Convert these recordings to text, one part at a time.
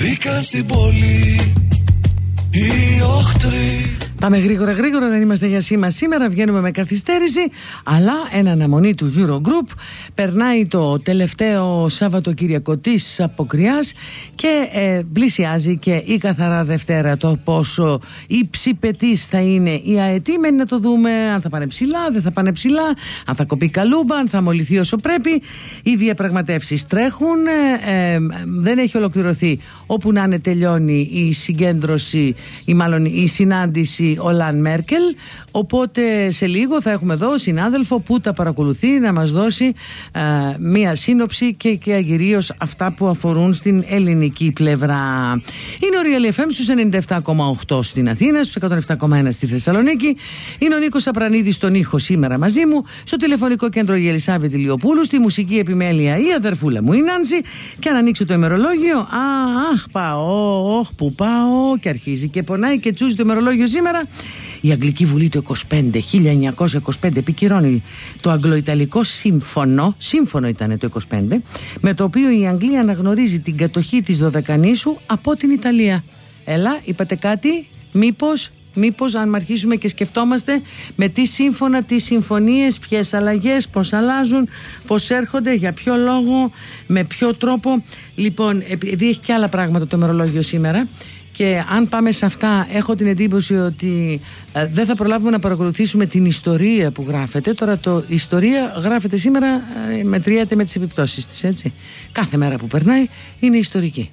Μπήκαν στην πόλη οι οχτροί Πάμε γρήγορα γρήγορα, δεν είμαστε για σήμα σήμερα, βγαίνουμε με καθυστέρηση, αλλά εν αναμονή του Eurogroup περνάει το τελευταίο Σαββατοκύριακο της αποκριάς και ε, πλησιάζει και η καθαρά Δευτέρα το πόσο υψηπετής θα είναι η αετήμενη να το δούμε, αν θα πάνε ψηλά, δεν θα πάνε ψηλά, αν θα κοπεί καλούμπα, αν θα μολυθεί όσο πρέπει. Οι διαπραγματεύσεις τρέχουν, ε, ε, δεν έχει ολοκληρωθεί όπου να είναι τελειώνει η συγκέντρωση ή μάλλον η συνάντηση ο Λαν Μέρκελ. Οπότε σε λίγο θα έχουμε εδώ συνάδελφο που τα παρακολουθεί να μας δώσει ε, μία σύνοψη και, και αγυρίως αυτά που αφορούν στην ελληνική πλευρά. Είναι ο Real FM στους 97,8 στην Αθήνα στους 107,1 στη Θεσσαλονίκη. Είναι ο Νίκος Απρανίδης στον ήχο σήμερα μαζί μου. Στο τηλεφωνικό κέντρο η Ελισάβη Λιοπούλου στη μουσική επιμέλεια η αδερφούλα μου η Νάνση. Και αν ανοίξω το ημερολόγιο αχ πάω, όχ που πάω. Και αρχίζει και πονάει και τσούζει το ημερολόγιο σήμερα η Αγγλική Βουλή το 25, 1925 επικυρώνει το Αγγλοϊταλικό Σύμφωνο, σύμφωνο ήταν το 25, με το οποίο η Αγγλία αναγνωρίζει την κατοχή της Δωδεκανήσου από την Ιταλία. Έλα, είπατε κάτι, μήπως Μήπως αν αρχίσουμε και σκεφτόμαστε με τι σύμφωνα, τι συμφωνίες, ποιες αλλαγές, πώς αλλάζουν, πώς έρχονται, για ποιο λόγο, με ποιο τρόπο. Λοιπόν, επειδή έχει και άλλα πράγματα το μερολόγιο σήμερα, και αν πάμε σε αυτά έχω την εντύπωση ότι ε, δεν θα προλάβουμε να παρακολουθήσουμε την ιστορία που γράφεται. Τώρα το ιστορία γράφεται σήμερα ε, μετριέται με τις επιπτώσεις της έτσι. Κάθε μέρα που περνάει είναι ιστορική.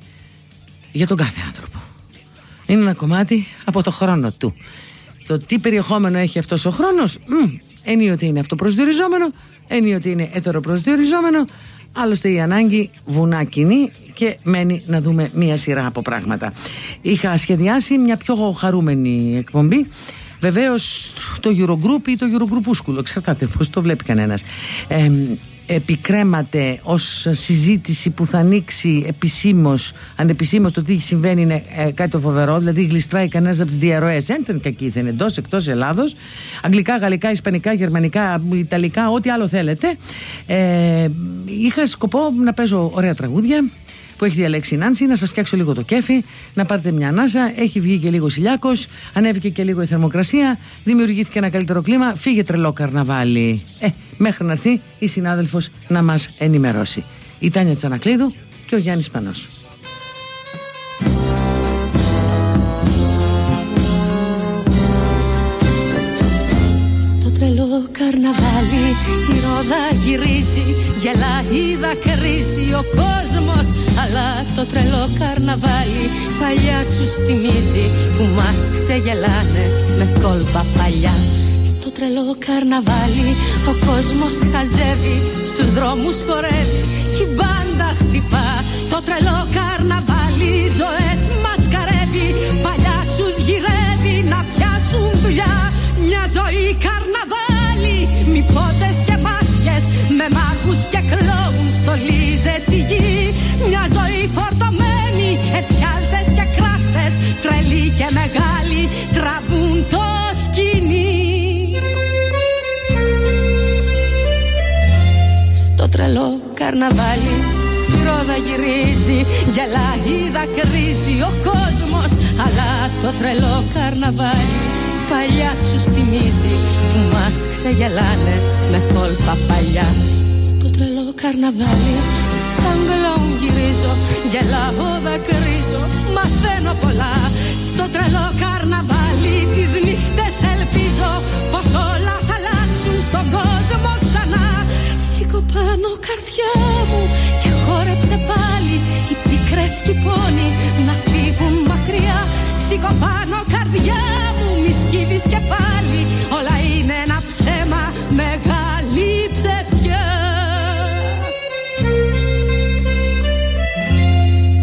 Για τον κάθε άνθρωπο. Είναι ένα κομμάτι από το χρόνο του. Το τι περιεχόμενο έχει αυτός ο χρόνος ενίοτε είναι αυτοπροσδιοριζόμενο ενίοτε είναι ετεροπροσδιοριζόμενο Άλλωστε η ανάγκη βουνά κοινή και μένει να δούμε μία σειρά από πράγματα. Είχα σχεδιάσει μια πιο χαρούμενη εκπομπή. Βεβαίως το Eurogroup ή το Eurogroup εξαρτάται πώ το βλέπει κανένας επικρέμαται ως συζήτηση που θα ανοίξει επισήμως, ανεπισήμως το τι συμβαίνει είναι ε, κάτι το φοβερό, δηλαδή γλιστράει κανένας από τις διαρροές, ένθεν κακή δεν εντός, εκτός Ελλάδος, αγγλικά, γαλλικά, ισπανικά, γερμανικά, ιταλικά, ό,τι άλλο θέλετε. Ε, είχα σκοπό να παίζω ωραία τραγούδια, που έχει διαλέξει η Νάνση, να σας φτιάξω λίγο το κέφι, να πάρετε μια ανάσα. Έχει βγει και λίγο σιλιάκος, ανέβηκε και λίγο η θερμοκρασία, δημιουργήθηκε ένα καλύτερο κλίμα. Φύγε τρελό καρναβάλι. Ε, μέχρι να έρθει η συνάδελφος να μας ενημερώσει. Η Τάνια Τσανακλείδου και ο Γιάννης Πανός. Η ρόδα γυρίζει, γελάει, δακρύζει Ο κόσμος, αλλά το τρελό καρναβάλι Παλιά τους θυμίζει που μας ξεγελάνε με κόλπα παλιά. Στο τρελό καρναβάλι ο κόσμος χαζεύει Στους δρόμους χορεύει και η μπάντα χτυπά. Το τρελό καρναβάλι Στο τρελό καρναβάλι. Η ρόδα γυρίζει, γελάει, δακρύζει ο κόσμος Αλλά το τρελό καρναβάλι. Παλιά σου θυμίζει που μας ξεγελάνε με κόλπα παλιά. Στο τρελό καρναβάλι σαν γλόν γυρίζω γελάω δακρύζω μαθαίνω πολλά στο τρελό καρναβάλι. Τις νύχτες ελπίζω πως όλα θα αλλάξουν στον κόσμο ξανά σήκω πάνω καρδιά μου και χόρεψε πάλι οι πίκρες και οι πόνοι να φύγουν μακριά. Σήκω πάνω καρδιά μου μη σκύβεις και πάλι. Όλα είναι ένα ψέμα μεγάλη ψευτιά.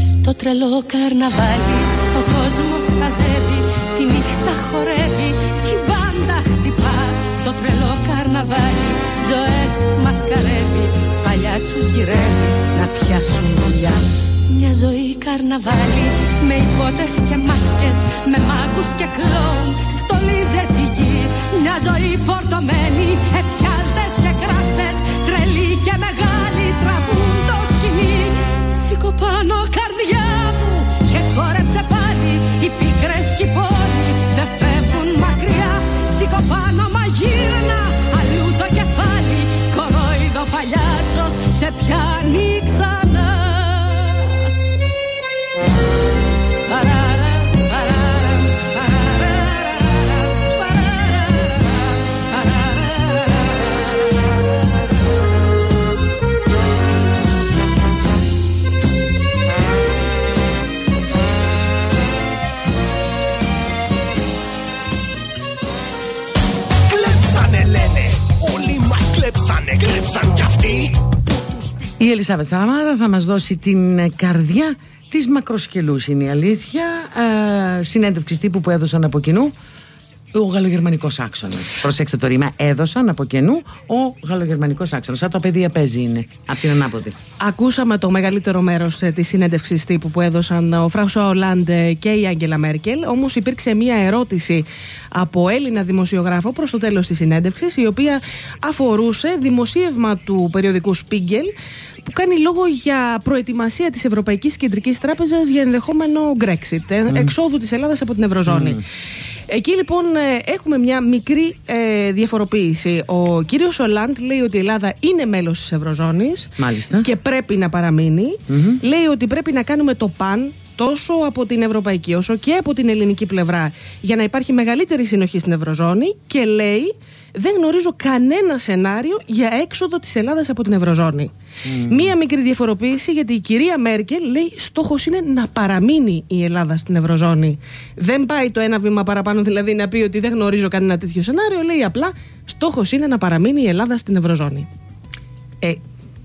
Στο τρελό καρναβάλι ο κόσμος χαζεύει Τη νύχτα χορεύει και η μπάντα χτυπά. Το τρελό καρναβάλι ζωές μας καρεύει Παλιά τους γυρεύει να πιάσουν δουλειά. Μια ζωή καρναβάλι με υπότες και μάσκες Με μάγκους και κλόουν στολίζε τη γη. Μια ζωή φορτωμένη επιάλτες και κράτε, Τρελή και μεγάλη τραβούν το σκηνή. Σήκω καρδιά μου και χόρεψε πάλι Οι πίκρες και οι δεν φεύγουν μακριά. Σήκω πάνω πάλι κορόιδο παλιάτσος σε πιάνει ξανά. Ελισάβετ Σαραμάρα θα μας δώσει την καρδιά της μακροσκελούς είναι η αλήθεια. Ε, συνέντευξης τύπου που έδωσαν από κοινού ο γαλλογερμανικός άξονας. Προσέξτε το ρήμα. Έδωσαν από καινού ο γαλλογερμανικός άξονας. Σαν το παιδεία παίζει είναι. Από την ανάποδη. Ακούσαμε το μεγαλύτερο μέρος ε, της συνέντευξης τύπου που έδωσαν ο Φράνσο Ολάντ και η Άγγελα Μέρκελ. Όμως υπήρξε μία ερώτηση από Έλληνα δημοσιογράφο προς το τέλος της συνέντευξης, η οποία αφορούσε δημοσίευμα του περιοδικού Spiegel που κάνει λόγο για προετοιμασία της Ευρωπαϊκής Κεντρικής Τράπεζας για ενδεχόμενο Brexit, ε, εξόδου της Ελλάδας από την Ευρωζώνη. Εκεί λοιπόν ε, έχουμε μια μικρή ε, διαφοροποίηση. Ο κύριος Ολάντ λέει ότι η Ελλάδα είναι μέλος της Ευρωζώνης και πρέπει να παραμεινει Λέει ότι πρέπει να κάνουμε το παν τόσο από την ευρωπαϊκή όσο και από την ελληνική πλευρά για να υπάρχει μεγαλύτερη συνοχή στην Ευρωζώνη και λέει δεν γνωρίζω κανένα σενάριο για έξοδο της Ελλάδας από την Ευρωζώνη. Μία μικρή διαφοροποίηση γιατί η κυρία Μέρκελ λέει στόχος είναι να παραμείνει η Ελλάδα στην Ευρωζώνη. Δεν πάει το ένα βήμα παραπάνω δηλαδή να πει ότι δεν γνωρίζω κανένα τέτοιο σενάριο, λέει απλά στόχος είναι να παραμείνει η Ελλάδα στην Ευρωζώνη. Ε,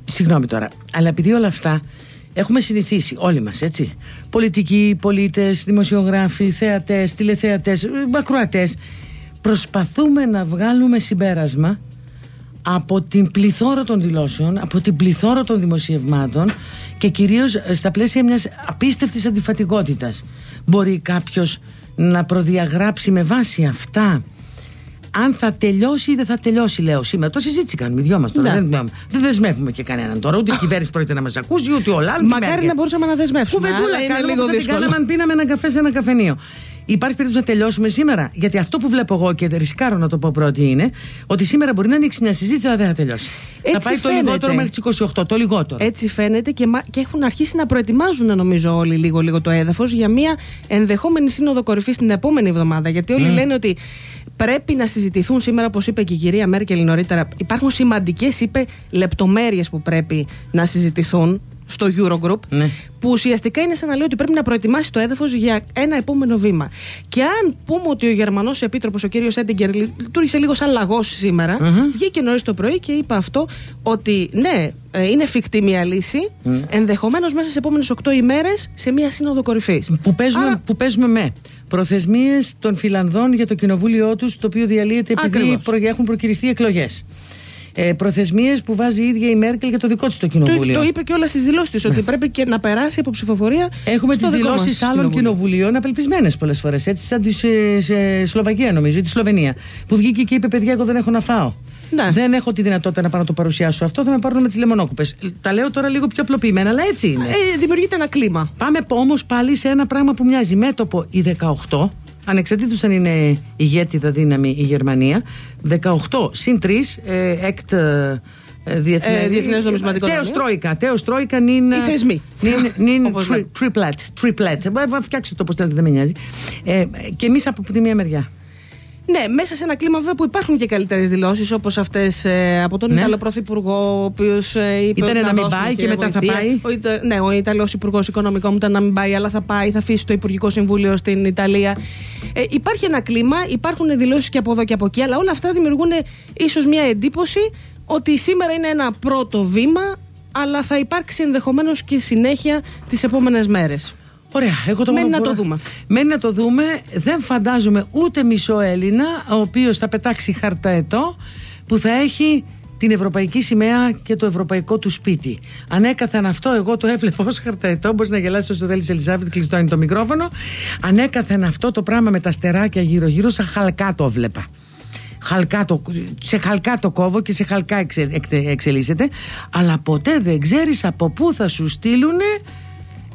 συγγνώμη τώρα, αλλά επειδή όλα αυτά έχουμε συνηθίσει όλοι μας έτσι πολιτικοί, πολίτες, δημοσιογράφοι, θεατές, τηλεθεατές, ακροατές προσπαθούμε να βγάλουμε συμπέρασμα από την πληθώρα των δηλώσεων, από την πληθώρα των δημοσιευμάτων και κυρίως στα πλαίσια μιας απίστευτης αντιφατικότητας. Μπορεί κάποιος να προδιαγράψει με βάση αυτά αν θα τελειώσει ή δεν θα τελειώσει, λέω σήμερα. Το συζήτηση κάνουμε οι δυο μας τώρα. Ναι. Δεν, δεν δεσμεύουμε και κανέναν τώρα. Ούτε η κυβέρνηση πρόκειται να μας ακούσει, ούτε ο Λάλ. Μακάρι να μπορούσαμε να δεσμεύσουμε. Κουβεντούλα, είναι λίγο δύσκολο. αν πίναμε ένα καφέ σε ένα καφενείο. Υπάρχει περίπτωση να τελειώσουμε σήμερα. Γιατί αυτό που βλέπω εγώ και ρισκάρω να το πω πρώτη είναι ότι σήμερα μπορεί να ανοίξει μια συζήτηση, αλλά δεν θα τελειώσει. Έτσι θα πάει φαίνεται. το λιγότερο μέχρι τις 28. Το λιγότερο. Έτσι φαίνεται και, και έχουν αρχίσει να προετοιμάζουν, νομίζω, όλοι λίγο-λίγο το έδαφος για μια ενδεχόμενη σύνοδο κορυφής την επόμενη εβδομάδα. Γιατί όλοι mm. λένε ότι πρέπει να συζητηθούν σήμερα, όπως είπε και η κυρία Μέρκελ νωρίτερα. Υπάρχουν σημαντικές, είπε, λεπτομέρειες που πρέπει να συζητηθούν στο Eurogroup, ναι. που ουσιαστικά είναι σαν να λέει ότι πρέπει να προετοιμάσει το έδαφος για ένα επόμενο βήμα. Και αν πούμε ότι ο Γερμανός Επίτροπος, ο κύριος Έντιγκερ, λειτουργήσε λίγο σαν λαγός σήμερα, mm-hmm. βγήκε νωρίς το πρωί και είπε αυτό ότι ναι, ε, είναι εφικτή μια λύση, mm. ενδεχομένως μέσα σε επόμενες 8 ημέρες σε μια σύνοδο κορυφής. Που, παίζουμε, που παίζουμε με προθεσμίες των Φιλανδών για το κοινοβούλιο τους, το οποίο διαλύεται επειδή έχουν προκυρηθεί εκλογές ε, προθεσμίες που βάζει η ίδια η Μέρκελ για το δικό της το κοινοβούλιο. Το, το είπε και όλα στις δηλώσεις της, ότι πρέπει και να περάσει από ψηφοφορία. Έχουμε τις δηλώσεις άλλων κοινοβουλίων απελπισμένες πολλές φορές. Έτσι, σαν τη σε, Σλοβακία, νομίζω, ή τη Σλοβενία. Που βγήκε και είπε: Παιδιά, εγώ δεν έχω να φάω. Ναι. Δεν έχω τη δυνατότητα να πάω να το παρουσιάσω αυτό. Θα με πάρουν με τις λεμονόκουπες. Τα λέω τώρα λίγο πιο απλοποιημένα, αλλά έτσι είναι. Ε, δημιουργείται ένα κλίμα. Πάμε όμως πάλι σε ένα πράγμα που μοιάζει μέτωπο η 18 ανεξαρτήτως αν είναι ηγέτιδα δύναμη η Γερμανία 18 συν 3 ε, εκτ ε, Διεθνέ, ε, Διεθνές Νομισματικό Τέος Τρόικα. Τέος Τρόικα νυν. Οι θεσμοί. Νυν, νυν τρίπλετ. Τρίπλετ. Φτιάξτε το όπως θέλετε, δεν με νοιάζει. Ε, και εμείς από τη μία μεριά. Ναι, μέσα σε ένα κλίμα βέβαια που υπάρχουν και καλύτερες δηλώσεις όπως αυτές ε, από τον ναι. Ιταλό Πρωθυπουργό, ο οποίος ε, είπε. Ήταν να μην πάει και μετά θα πάει. Ο, ναι, ο Ιταλός Υπουργός Οικονομικών ήταν να μην πάει, αλλά θα πάει, θα αφήσει το Υπουργικό Συμβούλιο στην Ιταλία. Ε, υπάρχει ένα κλίμα, υπάρχουν δηλώσεις και από εδώ και από εκεί, αλλά όλα αυτά δημιουργούν ίσως μια εντύπωση ότι σήμερα είναι ένα πρώτο βήμα, αλλά θα υπάρξει ενδεχομένως και συνέχεια τις επόμενες μέρες. Ωραία, εγώ το Μένει να το δούμε. Μένει να το δούμε. Δεν φαντάζομαι ούτε μισό Έλληνα, ο οποίος θα πετάξει χαρταετό που θα έχει την ευρωπαϊκή σημαία και το ευρωπαϊκό του σπίτι. Ανέκαθεν αυτό, εγώ το έβλεπα ως χαρταετό. Μπορείς να γελάσεις όσο θέλεις, Ελισάβετ, κλειστό είναι το μικρόφωνο. Ανέκαθεν αυτό το πράγμα με τα στεράκια γύρω-γύρω, σαν χαλκά το έβλεπα. Χαλκά το, σε χαλκά το κόβω και σε χαλκά εξε, εξελίσσεται. Αλλά ποτέ δεν ξέρεις από πού θα σου στείλουν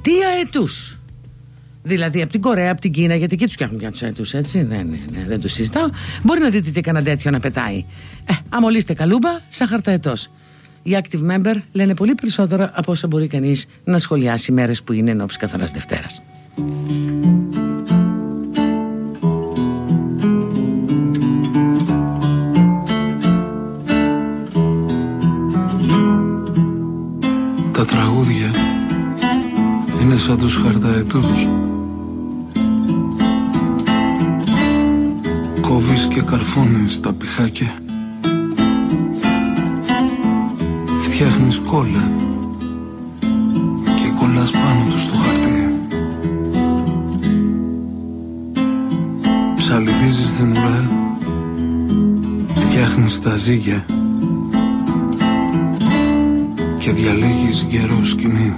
τι αετούς. Δηλαδή από την Κορέα, από την Κίνα, γιατί εκεί τους φτιάχνουν πια τους έτου, έτσι. Ναι, ναι, ναι, δεν του συζητάω. Μπορεί να δείτε και κανένα τέτοιο να πετάει. Ε, αμολύστε καλούμπα, σαν χαρταετό. οι active member λένε πολύ περισσότερα από όσα μπορεί κανείς να σχολιάσει μέρες που είναι ενώπιση καθαράς Δευτέρας. Τα τραγούδια είναι σαν τους χαρταετούς Κόβεις και καρφώνεις τα πιχάκια. Φτιάχνεις κόλλα Και κολλάς πάνω τους στο χαρτί. Ψαλιδίζεις την ουρά Φτιάχνεις τα ζύγια Και διαλέγεις γερό σκηνή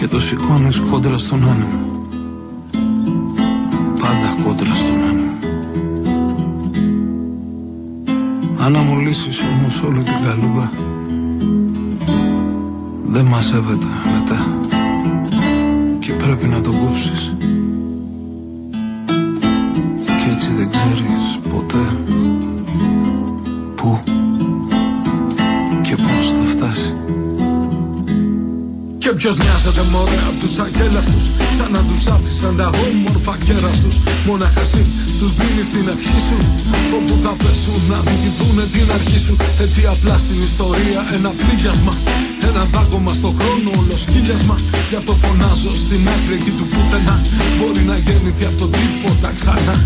Και το σηκώνεις κόντρα στον άνεμο Πάντα κόντρα στον άνεμο Αν αμολύσεις όμως όλη την καλούμπα. Δεν μαζεύεται μετά. Και πρέπει να το κόψεις. Και έτσι δεν ξέρεις και ποιος νοιάζεται μωρέ απ' τους αγέλαστους Σαν να τους άφησαν τα όμορφα κέραστους Μόναχα εσύ τους δίνεις την ευχή σου Όπου θα πέσουν να διηγηθούνε την αρχή σου Έτσι απλά στην ιστορία ένα πλήγιασμα ένα δάγκωμα στο χρόνο, όλο σκύλιασμα. Γι' αυτό φωνάζω στην άκρη εκεί του πουθενά. Μπορεί να γεννηθεί από το τίποτα ξανά.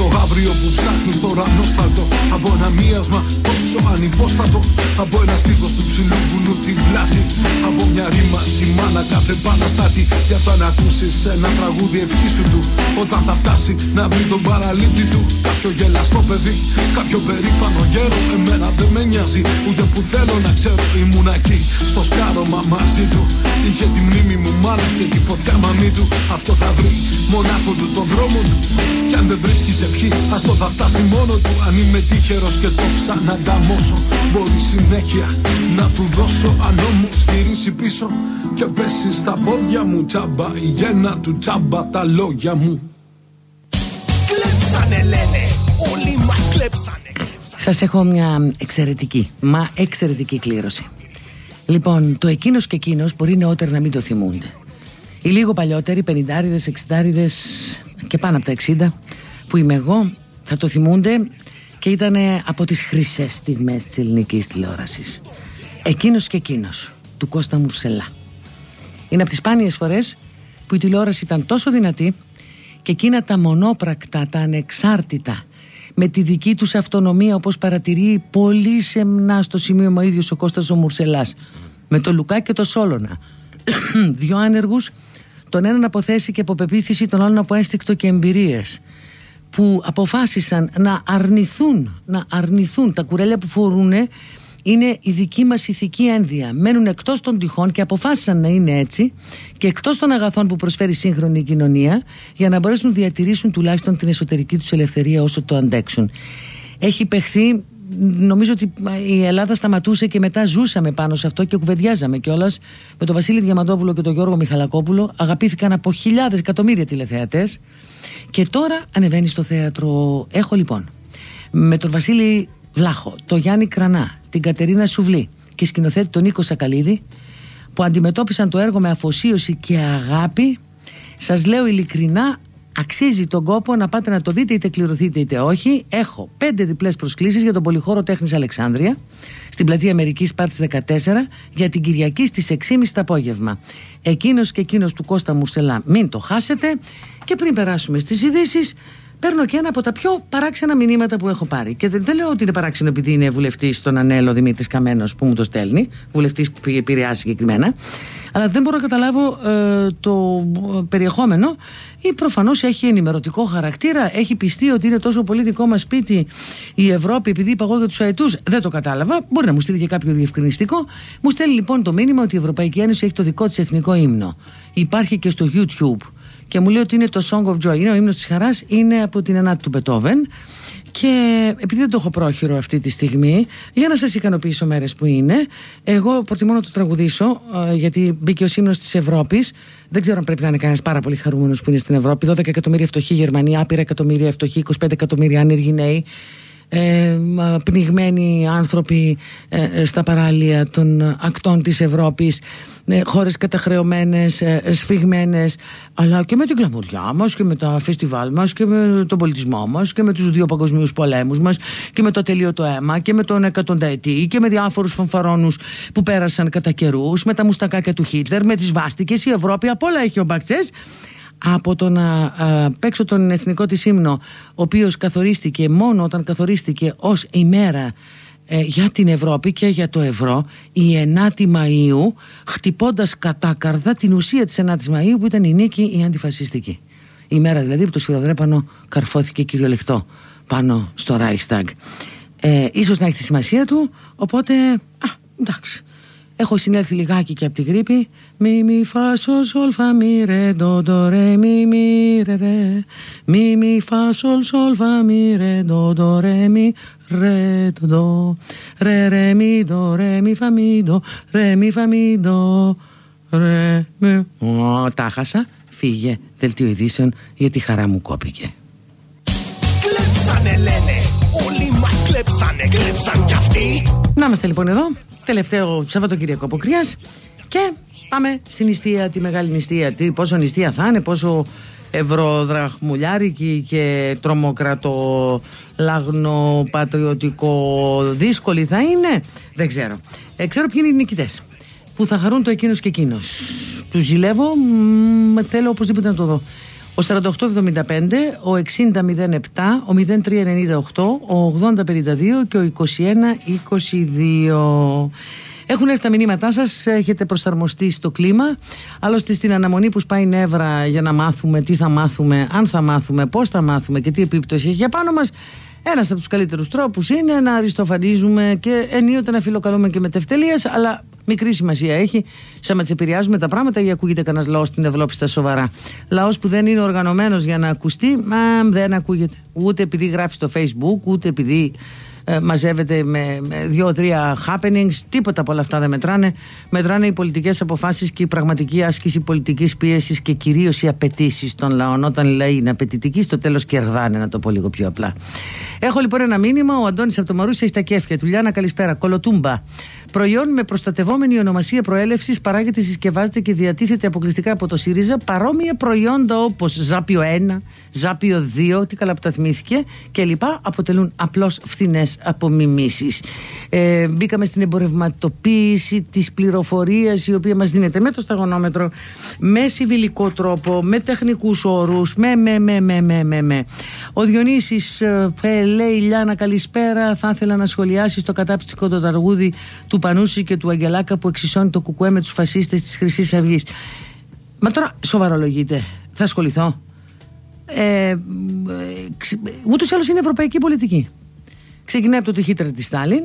Το αύριο που ψάχνεις τώρα ανώσταλτο Από ένα μίασμα τόσο ανυπόστατο. Από ένα στίχος του ψηλού βουνού την πλάτη. Από μια ρήμα τη μάνα κάθε επαναστάτη. Γι' αυτό να ακούσεις ένα τραγούδι ευχής σου του. Όταν θα φτάσει να βρει τον παραλήπτη του Κάποιο γελαστό παιδί, κάποιο περήφανο γέρο. Εμένα δεν με νοιάζει ούτε που θέλω να ξέρω. Ήμουν εκεί στο σκάρωμα μαζί του. Είχε τη μνήμη μου μάνα και τη φωτιά μαμή του. Αυτό θα βρει μονάχο του τον δρόμο του. Κι αν δεν βρίσκεις ευχή, ας το θα φτάσει μόνο του. Αν είμαι τύχερος και το ξανανταμώσω Μπορεί συνέχεια να του δώσω. Αν όμως γυρίσει πίσω και πέσει στα πόδια μου Τσάμπα η γένα του τσάμπα τα λόγια μου Σας έχω μια εξαιρετική, μα εξαιρετική κλήρωση. Λοιπόν, το εκείνος και εκείνος μπορεί νεότερα να μην το θυμούνται. Οι λίγο παλιότεροι, πενηντάριδες, εξηντάριδες και πάνω από τα 60, που είμαι εγώ, θα το θυμούνται και ήταν από τις χρυσές στιγμές της ελληνικής τηλεόρασης. Εκείνος και εκείνος, του Κώστα Μουρσελά. Είναι από τις σπάνιες φορές που η τηλεόραση ήταν τόσο δυνατή και εκείνα τα μονόπρακτα, τα ανεξάρτητα, με τη δική τους αυτονομία όπως παρατηρεί πολύ σεμνά στο σημείο ο ίδιος ο Κώστας ο Μουρσελάς. Με το Λουκά και το Σόλωνα. Δυο άνεργους τον έναν από θέση και από πεποίθηση τον άλλον από ένστικτο και εμπειρίες που αποφάσισαν να αρνηθούν να αρνηθούν τα κουρέλια που φορούν είναι η δική μας ηθική ένδυα. Μένουν εκτός των τυχών και αποφάσισαν να είναι έτσι και εκτός των αγαθών που προσφέρει σύγχρονη κοινωνία για να μπορέσουν να διατηρήσουν τουλάχιστον την εσωτερική τους ελευθερία όσο το αντέξουν. Έχει παιχθεί Νομίζω ότι η Ελλάδα σταματούσε και μετά ζούσαμε πάνω σε αυτό και κουβεντιάζαμε κιόλας με τον Βασίλη Διαμαντόπουλο και τον Γιώργο Μιχαλακόπουλο. Αγαπήθηκαν από χιλιάδες εκατομμύρια τηλεθεατές. Και τώρα ανεβαίνει στο θέατρο. Έχω λοιπόν με τον Βασίλη Βλάχο, τον Γιάννη Κρανά, την Κατερίνα Σουβλή και σκηνοθέτη τον Νίκο Σακαλίδη που αντιμετώπισαν το έργο με αφοσίωση και αγάπη. Σας λέω ειλικρινά αξίζει τον κόπο να πάτε να το δείτε είτε κληρωθείτε είτε όχι. Έχω πέντε διπλές προσκλήσεις για τον Πολυχώρο Τέχνης Αλεξάνδρεια στην πλατεία Αμερικής Πάρτης 14 για την Κυριακή στις 6.30 το απόγευμα. Εκείνος και εκείνος του Κώστα Μουρσελά μην το χάσετε. Και πριν περάσουμε στις ειδήσεις. Παίρνω και ένα από τα πιο παράξενα μηνύματα που έχω πάρει. Και δεν, δεν λέω ότι είναι παράξενο επειδή είναι βουλευτής στον Ανέλο Δημήτρης Καμένος που μου το στέλνει, βουλευτής που επηρεάσει συγκεκριμένα. Αλλά δεν μπορώ να καταλάβω ε, το περιεχόμενο ή προφανώς έχει ενημερωτικό χαρακτήρα. Έχει πιστεί ότι είναι τόσο πολύ δικό μας σπίτι η Ευρώπη, επειδή είπα εγώ για τους αετούς. Δεν το κατάλαβα. Μπορεί να μου στείλει και κάποιο διευκρινιστικό. Μου στέλνει λοιπόν το μήνυμα ότι η Ευρωπαϊκή Ένωση έχει το δικό της εθνικό ύμνο. Υπάρχει και στο YouTube και μου λέει ότι είναι το Song of Joy. Είναι ο ύμνος της χαράς, είναι από την Ενάτη του Μπετόβεν. Και επειδή δεν το έχω πρόχειρο αυτή τη στιγμή για να σας ικανοποιήσω μέρες που είναι εγώ προτιμώ να το τραγουδήσω ε, γιατί μπήκε ο ύμνος της Ευρώπης. Δεν ξέρω αν πρέπει να είναι κανένας πάρα πολύ χαρούμενος που είναι στην Ευρώπη. 12 εκατομμύρια φτωχοί Γερμανοί, άπειρα εκατομμύρια φτωχοί 25 εκατομμύρια άνεργοι νέοι ε, πνιγμένοι άνθρωποι ε, στα παράλια των ακτών της Ευρώπης ε, χώρες καταχρεωμένες, ε, σφιγμένες αλλά και με την κλαμουριά μας και με τα φεστιβάλ μας και με τον πολιτισμό μας και με τους δύο παγκοσμίους πολέμους μας και με το τελείωτο αίμα και με τον εκατονταετή και με διάφορους φανφαρώνους που πέρασαν κατά καιρούς, με τα μουστακάκια του Χίτλερ, με τις βάστικες. Η Ευρώπη απ' όλα έχει ο Μπακτσές από το να παίξω τον εθνικό της ύμνο ο οποίος καθορίστηκε μόνο όταν καθορίστηκε ως ημέρα ε, για την Ευρώπη και για το ευρώ η 9η Μαΐου χτυπώντας κατάκαρδα την ουσία της 9ης Μαΐου που ήταν η νίκη η αντιφασιστική η μέρα δηλαδή που το σφυροδρέπανο καρφώθηκε κυριολεκτό πάνω στο Reichstag ε, ίσως να έχει τη σημασία του οπότε α, εντάξει Έχω συνέλθει λιγάκι και από τη γρήπη. Μη μη φα σολ σολ φα μη ρε ντο ντο ρε μη μη ρε ρε. Μη μη φα σολ σολ φα μη ρε ντο ντο ρε μη ρε ντο ντο. Ρε ρε μη ντο ρε μη φα μη ντο ρε μη φα μη ντο ρε μη. Τα χάσα. Φύγε. Δελτίο ειδήσεων γιατί η χαρά μου κόπηκε. Κλέψανε λένε. Όλοι μας κλέψανε. Κλέψαν κι αυτοί. Να είμαστε λοιπόν εδώ τελευταίο Σαββατοκυριακό αποκριά και πάμε στην νηστεία, τη μεγάλη νηστεία. Τι, πόσο νηστεία θα είναι, πόσο ευρωδραχμουλιάρικη και τρομοκρατο λάγνο πατριωτικό δύσκολη θα είναι δεν ξέρω ε, ξέρω ποιοι είναι οι νικητές που θα χαρούν το εκείνος και εκείνος τους ζηλεύω μ, θέλω οπωσδήποτε να το δω ο 4875, ο 6007, ο 0398, ο 8052 και ο 2122. Έχουν έρθει τα μηνύματά σας, έχετε προσαρμοστεί στο κλίμα. Άλλωστε, στην αναμονή που σπάει νεύρα για να μάθουμε τι θα μάθουμε, αν θα μάθουμε, πώς θα μάθουμε και τι επίπτωση έχει για πάνω μας, ένας από τους καλύτερους τρόπους είναι να αριστοφανίζουμε και ενίοτε να φιλοκαλούμε και με τευτελεία, αλλά Μικρή σημασία έχει. Σαν να τις επηρεάζουμε τα πράγματα ή ακούγεται κανένας λαός στην Ευρώπη στα σοβαρά. Λαός που δεν είναι οργανωμένος για να ακουστεί, μα δεν ακούγεται. Ούτε επειδή γράφει στο Facebook, ούτε επειδή ε, μαζεύεται με, με δύο-τρία happenings. Τίποτα από όλα αυτά δεν μετράνε. Μετράνε οι πολιτικές αποφάσεις και η πραγματική άσκηση πολιτικής πίεσης και κυρίως οι απαιτήσεις των λαών. Όταν οι λαοί είναι απαιτητικοί, στο τέλος κερδάνε, να το πω λίγο πιο απλά. Έχω λοιπόν ένα μήνυμα. Ο Αντώνης από το Μαρούσι έχει τα κέφια του. Λιάνα, καλησπέρα. Κολοτούμπα. Προϊόν με προστατευόμενη ονομασία προέλευσης παράγεται, συσκευάζεται και διατίθεται αποκλειστικά από το ΣΥΡΙΖΑ. Παρόμοια προϊόντα όπως Ζάπιο 1, Ζάπιο 2, τι καλά που τα θυμήθηκε κλπ. αποτελούν απλώς φθηνές απομιμήσεις. Ε, μπήκαμε στην εμπορευματοποίηση της πληροφορίας η οποία μας δίνεται με το σταγονόμετρο, με συμβιλικό τρόπο, με τεχνικούς όρους, με, με, με, με, με, με, με. Ο Διονύσης ε, λέει Λιάνα καλησπέρα, θα ήθελα να σχολιάσει το κατάπτυκο το ταργούδι του Πανούση και του Αγγελάκα που εξισώνει το κουκουέ με τους φασίστες της Χρυσής Αυγής. Μα τώρα σοβαρολογείτε. Θα ασχοληθώ. Ε, Ούτως ή άλλως είναι ευρωπαϊκή πολιτική. Ξεκινάει από το τυχύτερα της Στάλιν,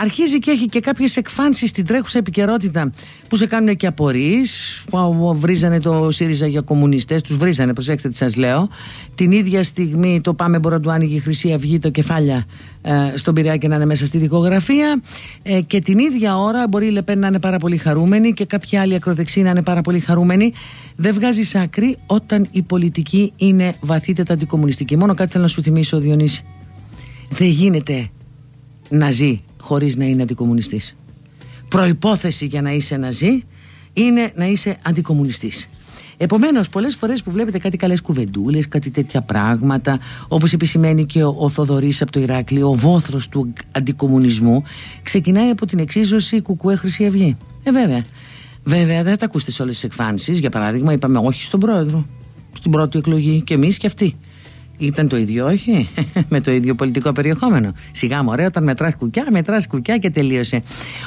αρχίζει και έχει και κάποιες εκφάνσεις στην τρέχουσα επικαιρότητα που σε κάνουν και απορίες. Που βρίζανε το ΣΥΡΙΖΑ για κομμουνιστές τους βρίζανε προσέξτε τι σας λέω. Την ίδια στιγμή το πάμε μπορεί να του άνοιγε η Χρυσή Αυγή το κεφάλια ε, στον Πειραιά και να είναι μέσα στη δικογραφία. Ε, και την ίδια ώρα μπορεί η Λεπέν να είναι πάρα πολύ χαρούμενη και κάποιοι άλλοι ακροδεξοί να είναι πάρα πολύ χαρούμενοι. Δεν βγάζει άκρη όταν η πολιτική είναι βαθύτερα αντικομουνιστική. Μόνο κάτι θέλω να σου θυμίσω Διονύση. Δεν γίνεται να ζει χωρίς να είναι αντικομουνιστής. Προϋπόθεση για να είσαι ναζί είναι να είσαι αντικομουνιστής. Επομένως πολλές φορές που βλέπετε κάτι καλές κουβεντούλες, κάτι τέτοια πράγματα όπως επισημαίνει και ο, ο Θοδωρής από το Ηράκλειο, ο βόθρος του αντικομουνισμού ξεκινάει από την εξίσωση Κουκουέ Χρυσή Αυγή. Ε βέβαια. Βέβαια δεν τα ακούστε σε όλες τις εκφάνσεις. Για παράδειγμα είπαμε όχι στον πρόεδρο. Στην πρώτη εκλογή και εμείς και αυτοί. Ήταν το ίδιο, όχι, με το ίδιο πολιτικό περιεχόμενο. Σιγά μου, ωραίο, όταν μετράς κουκιά, μετράς κουκιά και τελείωσε.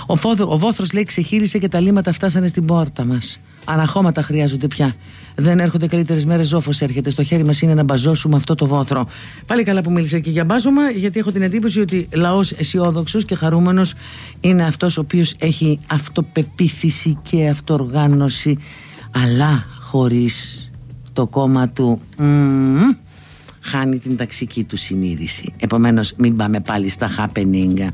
Ο, φόδο, ο βόθρος λέει ξεχύρισε και τα λίμματα φτάσανε στην πόρτα μας. Αναχώματα χρειάζονται πια. Δεν έρχονται καλύτερες μέρες, ζόφο έρχεται. Στο χέρι μας είναι να μπαζώσουμε αυτό το βόθρο. Πάλι καλά που μίλησα και για μπάζωμα, γιατί έχω την εντύπωση ότι λαός αισιόδοξος και χαρούμενος είναι αυτός ο οποίος έχει αυτοπεποίθηση και αυτοοργάνωση, αλλά χωρίς το κόμμα του χάνει την ταξική του συνείδηση. Επομένως, μην πάμε πάλι στα happening.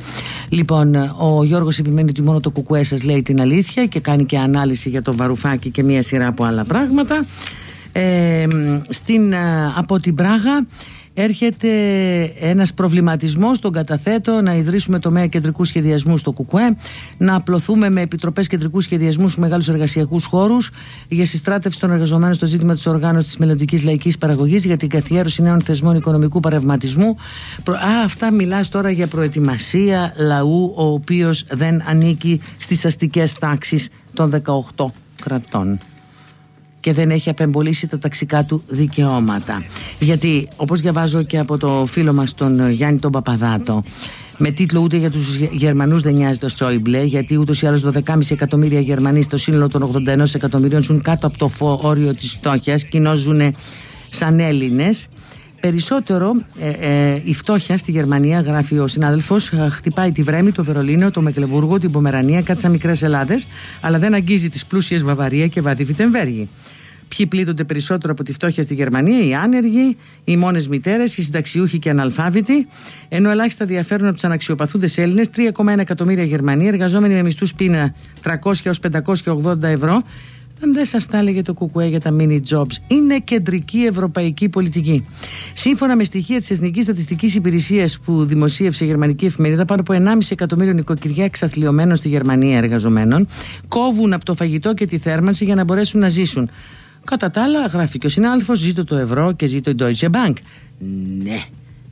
Λοιπόν, ο Γιώργος επιμένει ότι μόνο το κουκουέ σας λέει την αλήθεια και κάνει και ανάλυση για το βαρουφάκι και μία σειρά από άλλα πράγματα. Ε, στην, από την Πράγα έρχεται ένας προβληματισμός των καταθέτω να ιδρύσουμε τομέα κεντρικού σχεδιασμού στο ΚΚΕ, να απλωθούμε με επιτροπές κεντρικού σχεδιασμού στους μεγάλους εργασιακούς χώρους για συστράτευση των εργαζομένων στο ζήτημα της οργάνωσης της μελλοντικής λαϊκής παραγωγής για την καθιέρωση νέων θεσμών οικονομικού παρευματισμού. Α, αυτά μιλάς τώρα για προετοιμασία λαού ο οποίος δεν ανήκει στις αστικές τάξεις των 18 κρατών και δεν έχει απεμπολίσει τα ταξικά του δικαιώματα. Γιατί, όπως διαβάζω και από το φίλο μας τον Γιάννη τον Παπαδάτο, με τίτλο ούτε για τους Γερμανούς δεν νοιάζει το Σόιμπλε, γιατί ούτως ή άλλως 12,5 εκατομμύρια Γερμανοί στο σύνολο των 81 εκατομμυρίων ζουν κάτω από το όριο της φτώχειας, κοινώ ζουν σαν Έλληνες. Περισσότερο ε, ε, η φτώχεια στη Γερμανία, γράφει ο συνάδελφος, ε, χτυπάει τη Βρέμη, το Βερολίνο, το Μεκλεβούργο, την Πομερανία, κάτι σαν μικρές Ελλάδες, αλλά δεν αγγίζει τις πλούσιες Βαβαρία και Βάδη Βιτεμβέργη. Ποιοι πλήττονται περισσότερο από τη φτώχεια στη Γερμανία, οι άνεργοι, οι μόνες μητέρες, οι συνταξιούχοι και αναλφάβητοι, ενώ ελάχιστα διαφέρουν από τους αναξιοπαθούντες Έλληνες, 3,1 εκατομμύρια Γερμανοί, εργαζόμενοι με μισθούς πείνα 300 έως 580 ευρώ, δεν σας τα έλεγε το Κουκουέ για τα mini jobs. Είναι κεντρική ευρωπαϊκή πολιτική. Σύμφωνα με στοιχεία της Εθνικής Στατιστικής Υπηρεσίας που δημοσίευσε η γερμανική εφημερίδα, πάνω από 1,5 εκατομμύριο νοικοκυριά εξαθλειωμένων στη Γερμανία εργαζομένων κόβουν από το φαγητό και τη θέρμανση για να μπορέσουν να ζήσουν. Κατά τα άλλα, γράφει και ο συνάδελφος: Ζήτω το ευρώ και ζήτω η Deutsche Bank. Ναι,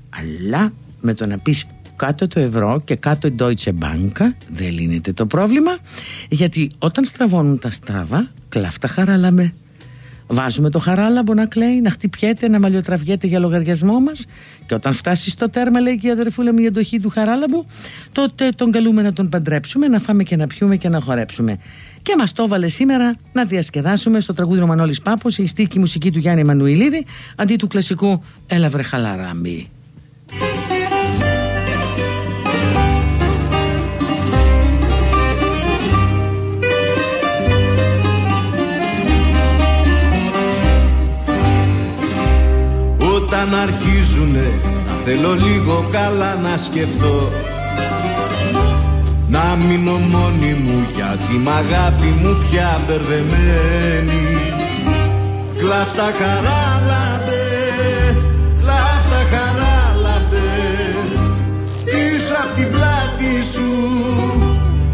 αλλά με το να πεις κάτω το ευρώ και κάτω η Deutsche Bank δεν λύνεται το πρόβλημα γιατί όταν στραβώνουν τα στραβά κλάφτα χαράλαμε Βάζουμε το χαράλαμπο να κλαίει, να χτυπιέται, να μαλλιοτραβιέται για λογαριασμό μας. Και όταν φτάσει στο τέρμα, λέει και η αδερφούλα μου η εντοχή του χαράλαμπου, τότε τον καλούμε να τον παντρέψουμε, να φάμε και να πιούμε και να χορέψουμε. Και μας το έβαλε σήμερα να διασκεδάσουμε στο τραγούδι Ρωμανόλης Πάπος, η στίχη μουσική του Γιάννη Μανουηλίδη, αντί του κλασικού Έλα βρε Όταν αρχίζουνε να θέλω λίγο καλά να σκεφτώ. Να μείνω μόνη μου γιατί μ' αγάπη μου πια μπερδεμένη. Κλάφτα χαράλαμπε, κλάφτα χαράλαμπε Πίσω απ' την πλάτη σου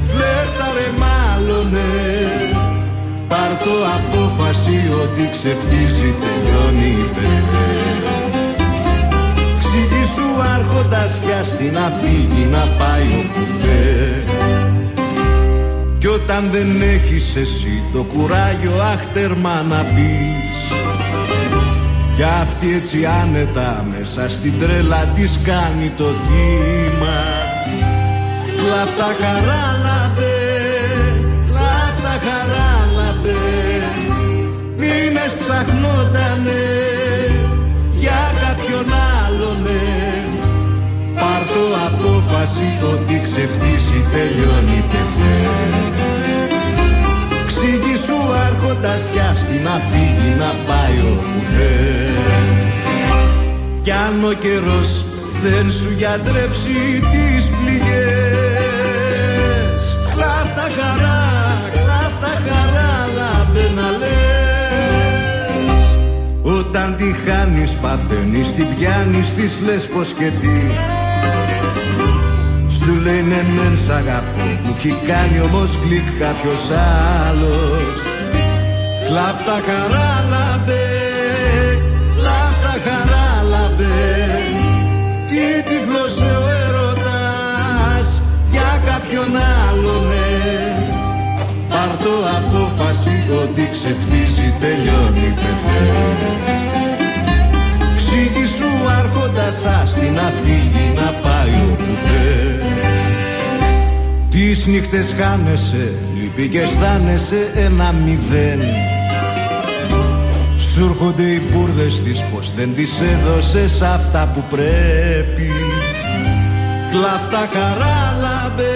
φλέρτα ρε μάλλονε Πάρ' το απόφαση ότι ξεφτίζει τελειώνει παιδί σου άρχοντας για στην αφήγη να πάει όπου θε. Κι όταν δεν έχεις εσύ το κουράγιο άχτερμα να πεις. Κι αυτή έτσι άνετα μέσα στην τρέλα της κάνει το θύμα. Κλάφτα χαράλαμπε, κλάφτα χαράλαμπε. Μήνες ψαχνότανε απόφαση ότι ξεφτύσει τελειώνει πεθέ Ξύγει σου άρχοντας για στην αφήγη να πάει όπου θες. Κι αν ο καιρός δεν σου γιατρέψει τις πληγές. Κλάφτα χαρά, κλάφτα χαρά λάμπε να λες. Όταν τη χάνεις παθαίνεις, την πιάνεις, της λες πως και τι σου λένε μεν σ' αγαπώ Μου έχει κάνει όμως κλικ κάποιος άλλος. Κλάφτα χαράλαμπε Κλάφτα χαράλαμπε. Τι τυφλός ο έρωτας Για κάποιον άλλον ναι Πάρ' το απόφαση ότι ξεφτίζει τελειώνει πεθαίνει Ξύγει σου άρχοντας στην αφήγη να πάει όπου θε Τις νύχτες χάνεσαι, λυπή και αισθάνεσαι ένα μηδέν. Σου έρχονται οι μπουρδες της πως δεν τις έδωσες αυτά που πρέπει. Κλάφτα χαράλαμπε,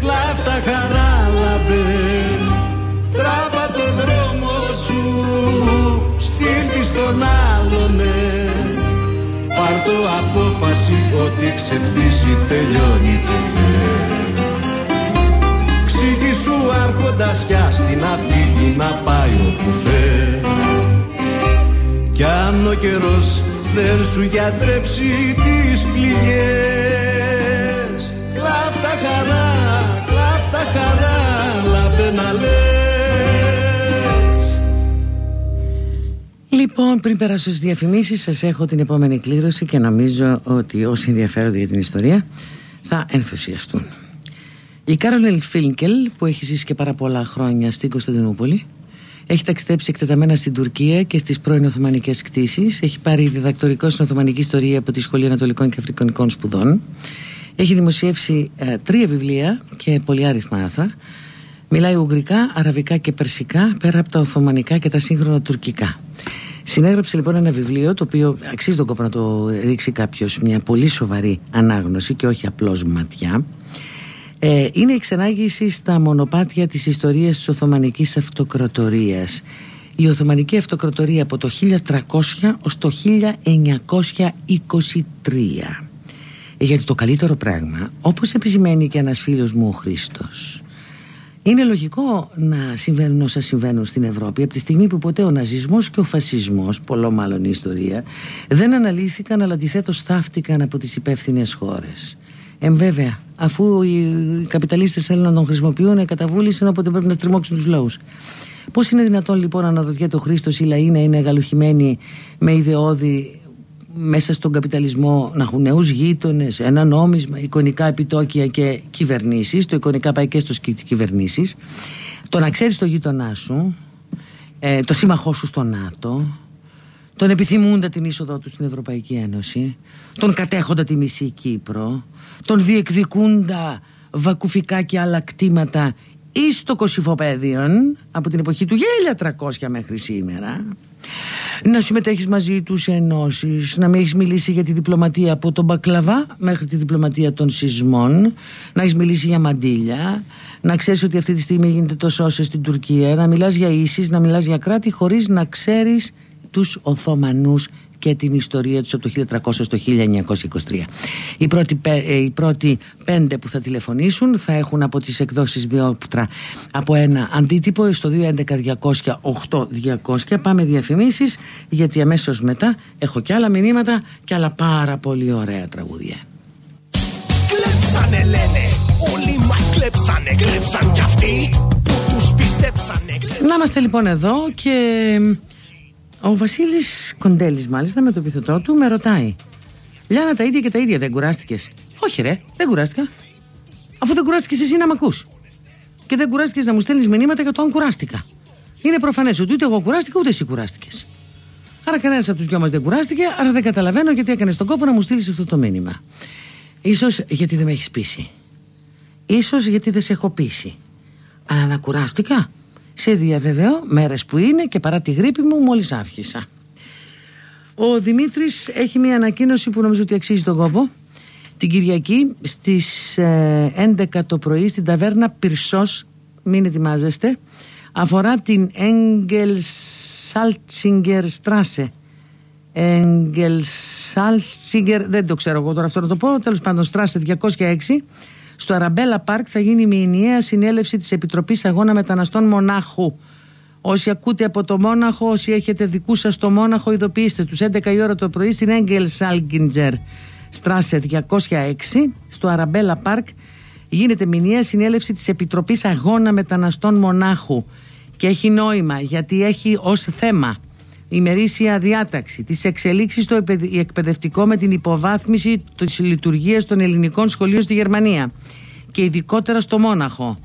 κλάφτα χαράλαμπε. Τράβα το δρόμο σου, στείλ στον άλλον Πάρ' το απόφαση ότι ξεφτίζει τελειώνει ποτέ σου άρχοντας κι στην αφήγη να πάει όπου θε Κι αν ο καιρός δεν σου γιατρέψει τις πληγές Κλάφτα χαρά, κλάφτα χαρά, λάμπε να λες Λοιπόν, πριν περάσω στις διαφημίσεις σας έχω την επόμενη κλήρωση και νομίζω ότι όσοι ενδιαφέρονται για την ιστορία θα ενθουσιαστούν. Η Κάρολελ Φίλκελ που έχει ζήσει και πάρα πολλά χρόνια στην Κωνσταντινούπολη έχει ταξιδέψει εκτεταμένα στην Τουρκία και στις πρώην Οθωμανικές κτήσεις. Έχει πάρει διδακτορικό στην Οθωμανική Ιστορία από τη Σχολή Ανατολικών και Αφρικανικών Σπουδών. Έχει δημοσιεύσει ε, τρία βιβλία και πολυάριθμα άθρα. Μιλάει ουγγρικά, αραβικά και περσικά πέρα από τα Οθωμανικά και τα σύγχρονα τουρκικά. Συνέγραψε λοιπόν ένα βιβλίο το οποίο αξίζει τον κόπο να το ρίξει κάποιος μια πολύ σοβαρή ανάγνωση και όχι απλώς ματιά. Ε, είναι η ξενάγηση στα μονοπάτια της ιστορίας της Οθωμανικής Αυτοκρατορίας. Η Οθωμανική Αυτοκρατορία από το 1300 ως το 1923. Γιατί το καλύτερο πράγμα, όπως επισημαίνει και ένας φίλος μου ο Χρήστος, είναι λογικό να συμβαίνουν όσα συμβαίνουν στην Ευρώπη από τη στιγμή που ποτέ ο ναζισμός και ο φασισμός, πολλό μάλλον η ιστορία, δεν αναλύθηκαν αλλά αντιθέτως θαύτηκαν από τις υπεύθυνες χώρες. Ε, βέβαια, αφού οι καπιταλίστες θέλουν να τον χρησιμοποιούν κατά βούληση, οπότε πρέπει να στριμώξουν τους λαούς. Πώς είναι δυνατόν λοιπόν να αναδοτιέται ο Χρήστος ή λαοί να είναι εγκαλουχημένοι με ιδεώδη μέσα στον καπιταλισμό να έχουν νέους γείτονες, ένα νόμισμα, εικονικά επιτόκια και κυβερνήσεις. Το εικονικά πάει και στι κυβερνήσεις. Το να ξέρεις το γείτονά σου, ε, το σύμμαχό σου στο ΝΑΤΟ, τον επιθυμούντα την είσοδό τους στην Ευρωπαϊκή Ένωση, τον κατέχοντα τη μισή Κύπρο, τον διεκδικούντα βακουφικά και άλλα κτήματα εις το Κωσυφοπαίδιον από την εποχή του 1300 μέχρι σήμερα. Να συμμετέχεις μαζί τους σε ενώσεις να μην έχεις μιλήσει για τη διπλωματία από τον Μπακλαβά μέχρι τη διπλωματία των σεισμών να έχεις μιλήσει για μαντήλια να ξέρεις ότι αυτή τη στιγμή γίνεται το σώσε στην Τουρκία να μιλάς για ίσεις, να μιλάς για κράτη χωρίς να ξέρεις τους Οθωμανούς και την ιστορία τους από το 1300 στο 1923. Οι πρώτοι, ε, οι πρώτοι πέντε που θα τηλεφωνήσουν θα έχουν από τις εκδόσεις Διόπτρα από ένα αντίτυπο στο 211-200-8200 πάμε διαφημίσεις γιατί αμέσως μετά έχω και άλλα μηνύματα και άλλα πάρα πολύ ωραία τραγούδια. Κλέψανε λένε, όλοι μας κλέψανε, κλέψαν κι αυτοί που τους πιστέψανε. Να είμαστε λοιπόν εδώ και ο Βασίλης Κοντέλης, μάλιστα, με το επιθετό του, με ρωτάει. Λιάνα τα ίδια και τα ίδια, δεν κουράστηκες; Όχι, ρε, δεν κουράστηκα. Αφού δεν κουράστηκες εσύ να μ' ακούς. Και δεν κουράστηκες να μου στέλνεις μηνύματα για το αν κουράστηκα. Είναι προφανές ότι ούτε εγώ κουράστηκα ούτε εσύ κουράστηκες. Άρα κανένας από τους δυο μας δεν κουράστηκε, άρα δεν καταλαβαίνω γιατί έκανες τον κόπο να μου στείλεις αυτό το μήνυμα. σω γιατί δεν με έχεις πείσει. σω γιατί δεν σε έχω πείσει. Αλλά να κουράστηκα. Σε διαβεβαιώ μέρες που είναι και παρά τη γρήπη μου μόλις άρχισα. Ο Δημήτρης έχει μια ανακοίνωση που νομίζω ότι αξίζει τον κόπο. Την Κυριακή στις 11 ε, το πρωί στην ταβέρνα Πυρσός, μην ετοιμάζεστε, αφορά την Salzinger Strasse. Salzinger, δεν το ξέρω εγώ τώρα αυτό να το πω, τέλος πάντων Strasse 206 στο Αραμπέλα Πάρκ θα γίνει μια ενιαία συνέλευση της Επιτροπής Αγώνα Μεταναστών Μονάχου. Όσοι ακούτε από το Μόναχο, όσοι έχετε δικού σας στο Μόναχο, ειδοποιήστε τους 11 η ώρα το πρωί στην Έγκελ Σάλγκιντζερ Στράσε 206 στο Αραμπέλα Πάρκ. Γίνεται μηνιαία συνέλευση της Επιτροπής Αγώνα Μεταναστών Μονάχου. Και έχει νόημα γιατί έχει ως θέμα ημερήσια διάταξη, τις εξελίξεις στο εκπαιδευτικό με την υποβάθμιση της λειτουργίας των ελληνικών σχολείων στη Γερμανία και ειδικότερα στο Μόναχο,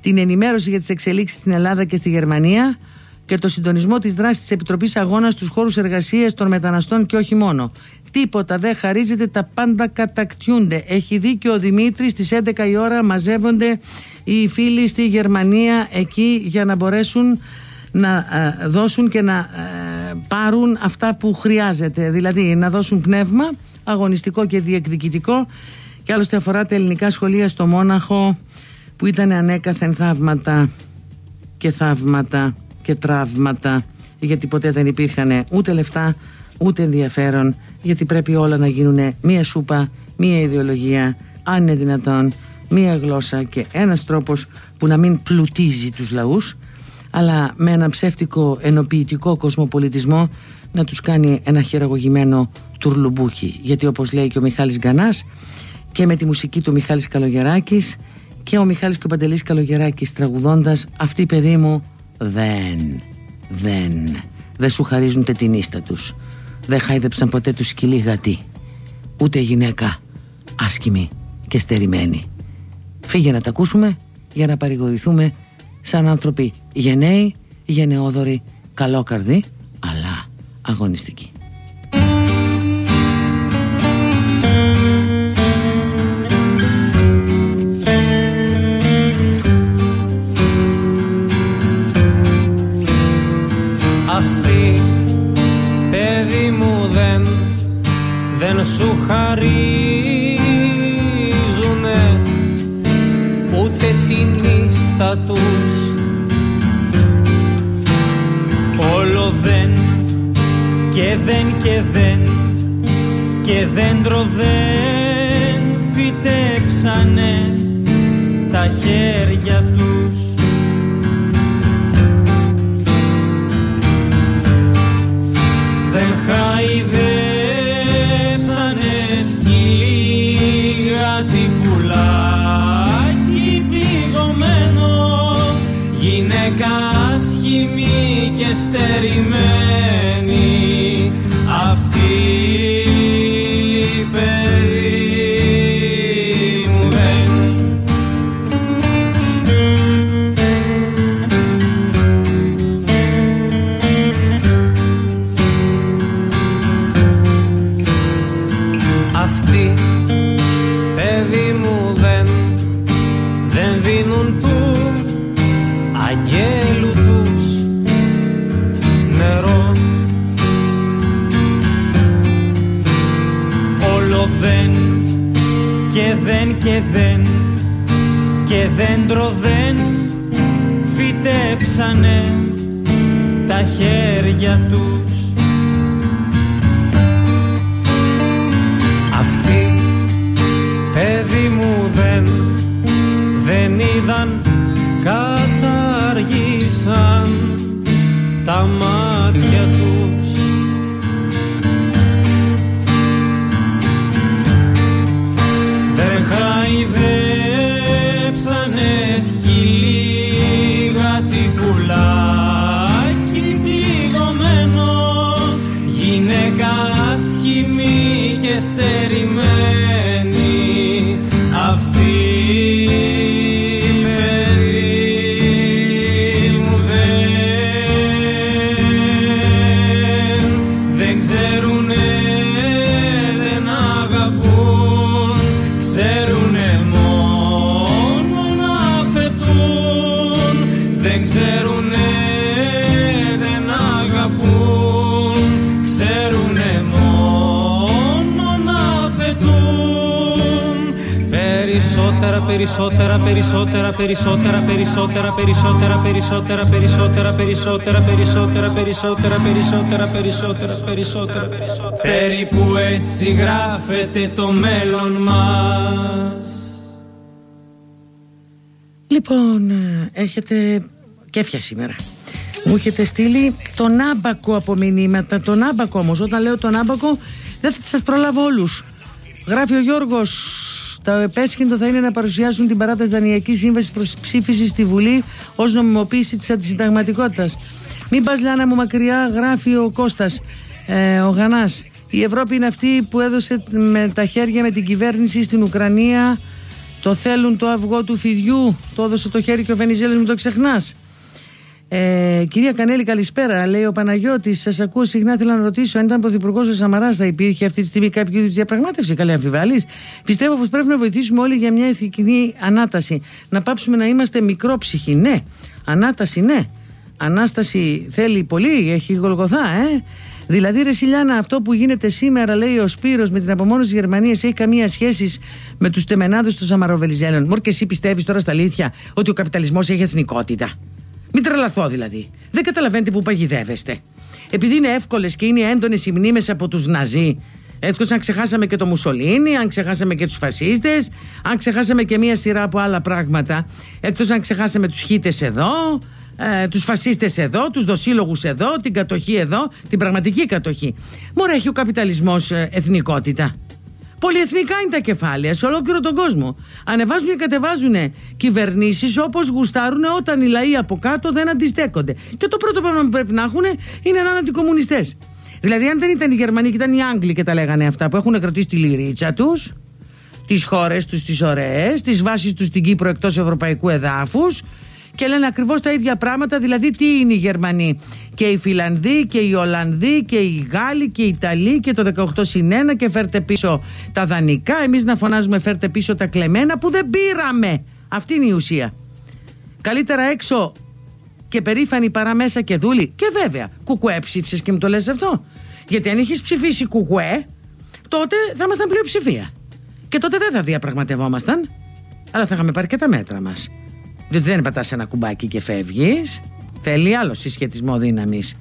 την ενημέρωση για τις εξελίξεις στην Ελλάδα και στη Γερμανία και το συντονισμό της δράσης της Επιτροπής Αγώνας στους χώρους εργασίας των μεταναστών και όχι μόνο. Τίποτα δεν χαρίζεται, τα πάντα κατακτιούνται. Έχει δίκιο ο Δημήτρης, στις 11 η ώρα μαζεύονται οι φίλοι στη Γερμανία εκεί για να μπορέσουν να ε, δώσουν και να ε, πάρουν αυτά που χρειάζεται. Δηλαδή να δώσουν πνεύμα αγωνιστικό και διεκδικητικό. Και άλλωστε αφορά τα ελληνικά σχολεία στο Μόναχο που ήταν ανέκαθεν θαύματα και θαύματα και τραύματα. Γιατί ποτέ δεν υπήρχαν ούτε λεφτά ούτε ενδιαφέρον. Γιατί πρέπει όλα να γίνουν μία σούπα, μία ιδεολογία αν είναι δυνατόν μία γλώσσα και ένας τρόπος που να μην πλουτίζει τους λαούς αλλά με ένα ψεύτικο ενοποιητικό κοσμοπολιτισμό να τους κάνει ένα χειραγωγημένο τουρλουμπούκι. Γιατί όπως λέει και ο Μιχάλης Γκανάς και με τη μουσική του Μιχάλης Καλογεράκης και ο Μιχάλης και ο Παντελής Καλογεράκης τραγουδώντας αυτή παιδί μου δεν, δεν, δεν σου χαρίζουν την ίστα τους. Δεν χάιδεψαν ποτέ τους σκυλί γατί ούτε γυναίκα άσκημη και στερημένη. Φύγε να τα ακούσουμε για να παρηγορηθούμε σαν άνθρωποι γενναίοι, γενναιόδοροι, καλόκαρδοι αλλά αγωνιστικοί. Σου χαρίζουνε ούτε την ίστα τους. Όλο δεν και δεν και δεν και δέντρο δεν φυτέψανε τα χέρια τους γυναίκα άσχημη και στερημένη. Δέντρο δεν φυτέψανε τα χέρια τους. Αυτοί παιδί μου δεν δεν είδαν καταργήσαν τα περισσότερα, περισσότερα, περισσότερα, περισσότερα, περισσότερα, περισσότερα, περισσότερα, περισσότερα, περισσότερα, περισσότερα, περισσότερα, περισσότερα, περισσότερα, Περίπου έτσι γράφεται το μέλλον μας. Λοιπόν, έχετε κέφια σήμερα. Μου έχετε στείλει τον άμπακο από μηνύματα. Τον άμπακο όμως, όταν λέω τον άμπακο, δεν θα σας προλάβω όλους. Γράφει ο Γιώργος το επέσχυντο θα είναι να παρουσιάσουν την παράταση Δανειακής Σύμβασης προς ψήφιση στη Βουλή ως νομιμοποίηση της αντισυνταγματικότητας. Μην πας, Λιάννα μου, μακριά, γράφει ο Κώστας, ε, ο Γανάς. Η Ευρώπη είναι αυτή που έδωσε με τα χέρια με την κυβέρνηση στην Ουκρανία. Το θέλουν το αυγό του φιδιού. Το έδωσε το χέρι και ο Βενιζέλος, μην το ξεχνάς. Ε, κυρία Κανέλη, καλησπέρα. Λέει ο Παναγιώτης, σας ακούω συχνά. Θέλω να ρωτήσω αν ήταν πρωθυπουργός ο Σαμαράς, θα υπήρχε αυτή τη στιγμή κάποιο είδους διαπραγμάτευση. Καλή αμφιβάλλη. Πιστεύω πως πρέπει να βοηθήσουμε όλοι για μια ηθική ανάταση. Να πάψουμε να είμαστε μικρόψυχοι. Ναι. Ανάταση, ναι. Ανάσταση θέλει πολύ, έχει γολγοθά, ε. Δηλαδή, ρε Σιλιάνα, αυτό που γίνεται σήμερα, λέει ο Σπύρος με την απομόνωση της Γερμανίας, έχει καμία σχέση με τους τεμενάδες των Σαμαροβελιζέλων. Μωρ και εσύ πιστεύεις τώρα στα αλήθεια ότι ο καπιταλισμός έχει εθνικότητα; Μην τρελαθώ δηλαδή. Δεν καταλαβαίνετε που παγιδεύεστε. Επειδή είναι εύκολες και είναι έντονες οι μνήμες από τους Ναζί, Εκτό αν ξεχάσαμε και το Μουσολίνι, αν ξεχάσαμε και τους φασίστες, αν ξεχάσαμε και μία σειρά από άλλα πράγματα, εκτό αν ξεχάσαμε τους χίτες εδώ, ε, τους φασίστες εδώ, τους δοσύλλογους εδώ, την κατοχή εδώ, την πραγματική κατοχή. Μωρέ έχει ο καπιταλισμός ε, εθνικότητα. Πολυεθνικά είναι τα κεφάλαια σε ολόκληρο τον κόσμο. Ανεβάζουν και κατεβάζουν κυβερνήσεις όπως γουστάρουν όταν οι λαοί από κάτω δεν αντιστέκονται. Και το πρώτο πράγμα που πρέπει να έχουν είναι να είναι αντικομουνιστές. Δηλαδή, αν δεν ήταν οι Γερμανοί και ήταν οι Άγγλοι και τα λέγανε αυτά που έχουν κρατήσει τη λυρίτσα τους, τις χώρες τους τις ωραίες, τις βάσεις τους στην Κύπρο εκτός ευρωπαϊκού εδάφους, και λένε ακριβώς τα ίδια πράγματα. Δηλαδή, τι είναι οι Γερμανοί, και οι Φιλανδοί, και οι Ολλανδοί, και οι Γάλλοι, και οι Ιταλοί, και το 18 συν 1, και φέρτε πίσω τα δανεικά. Εμείς να φωνάζουμε φέρτε πίσω τα κλεμμένα που δεν πήραμε. Αυτή είναι η ουσία. Καλύτερα έξω και περήφανη παρά μέσα και δούλη. Και βέβαια, κουκουέ ψήφισες και μου το λες αυτό. Γιατί αν είχες ψηφίσει κουκουέ, τότε θα ήμασταν πλειοψηφία. Και τότε δεν θα διαπραγματευόμασταν, αλλά θα είχαμε πάρει και τα μέτρα μας. Διότι δεν πατάς ένα κουμπάκι και φεύγεις. Θέλει άλλο συσχετισμό δύναμης.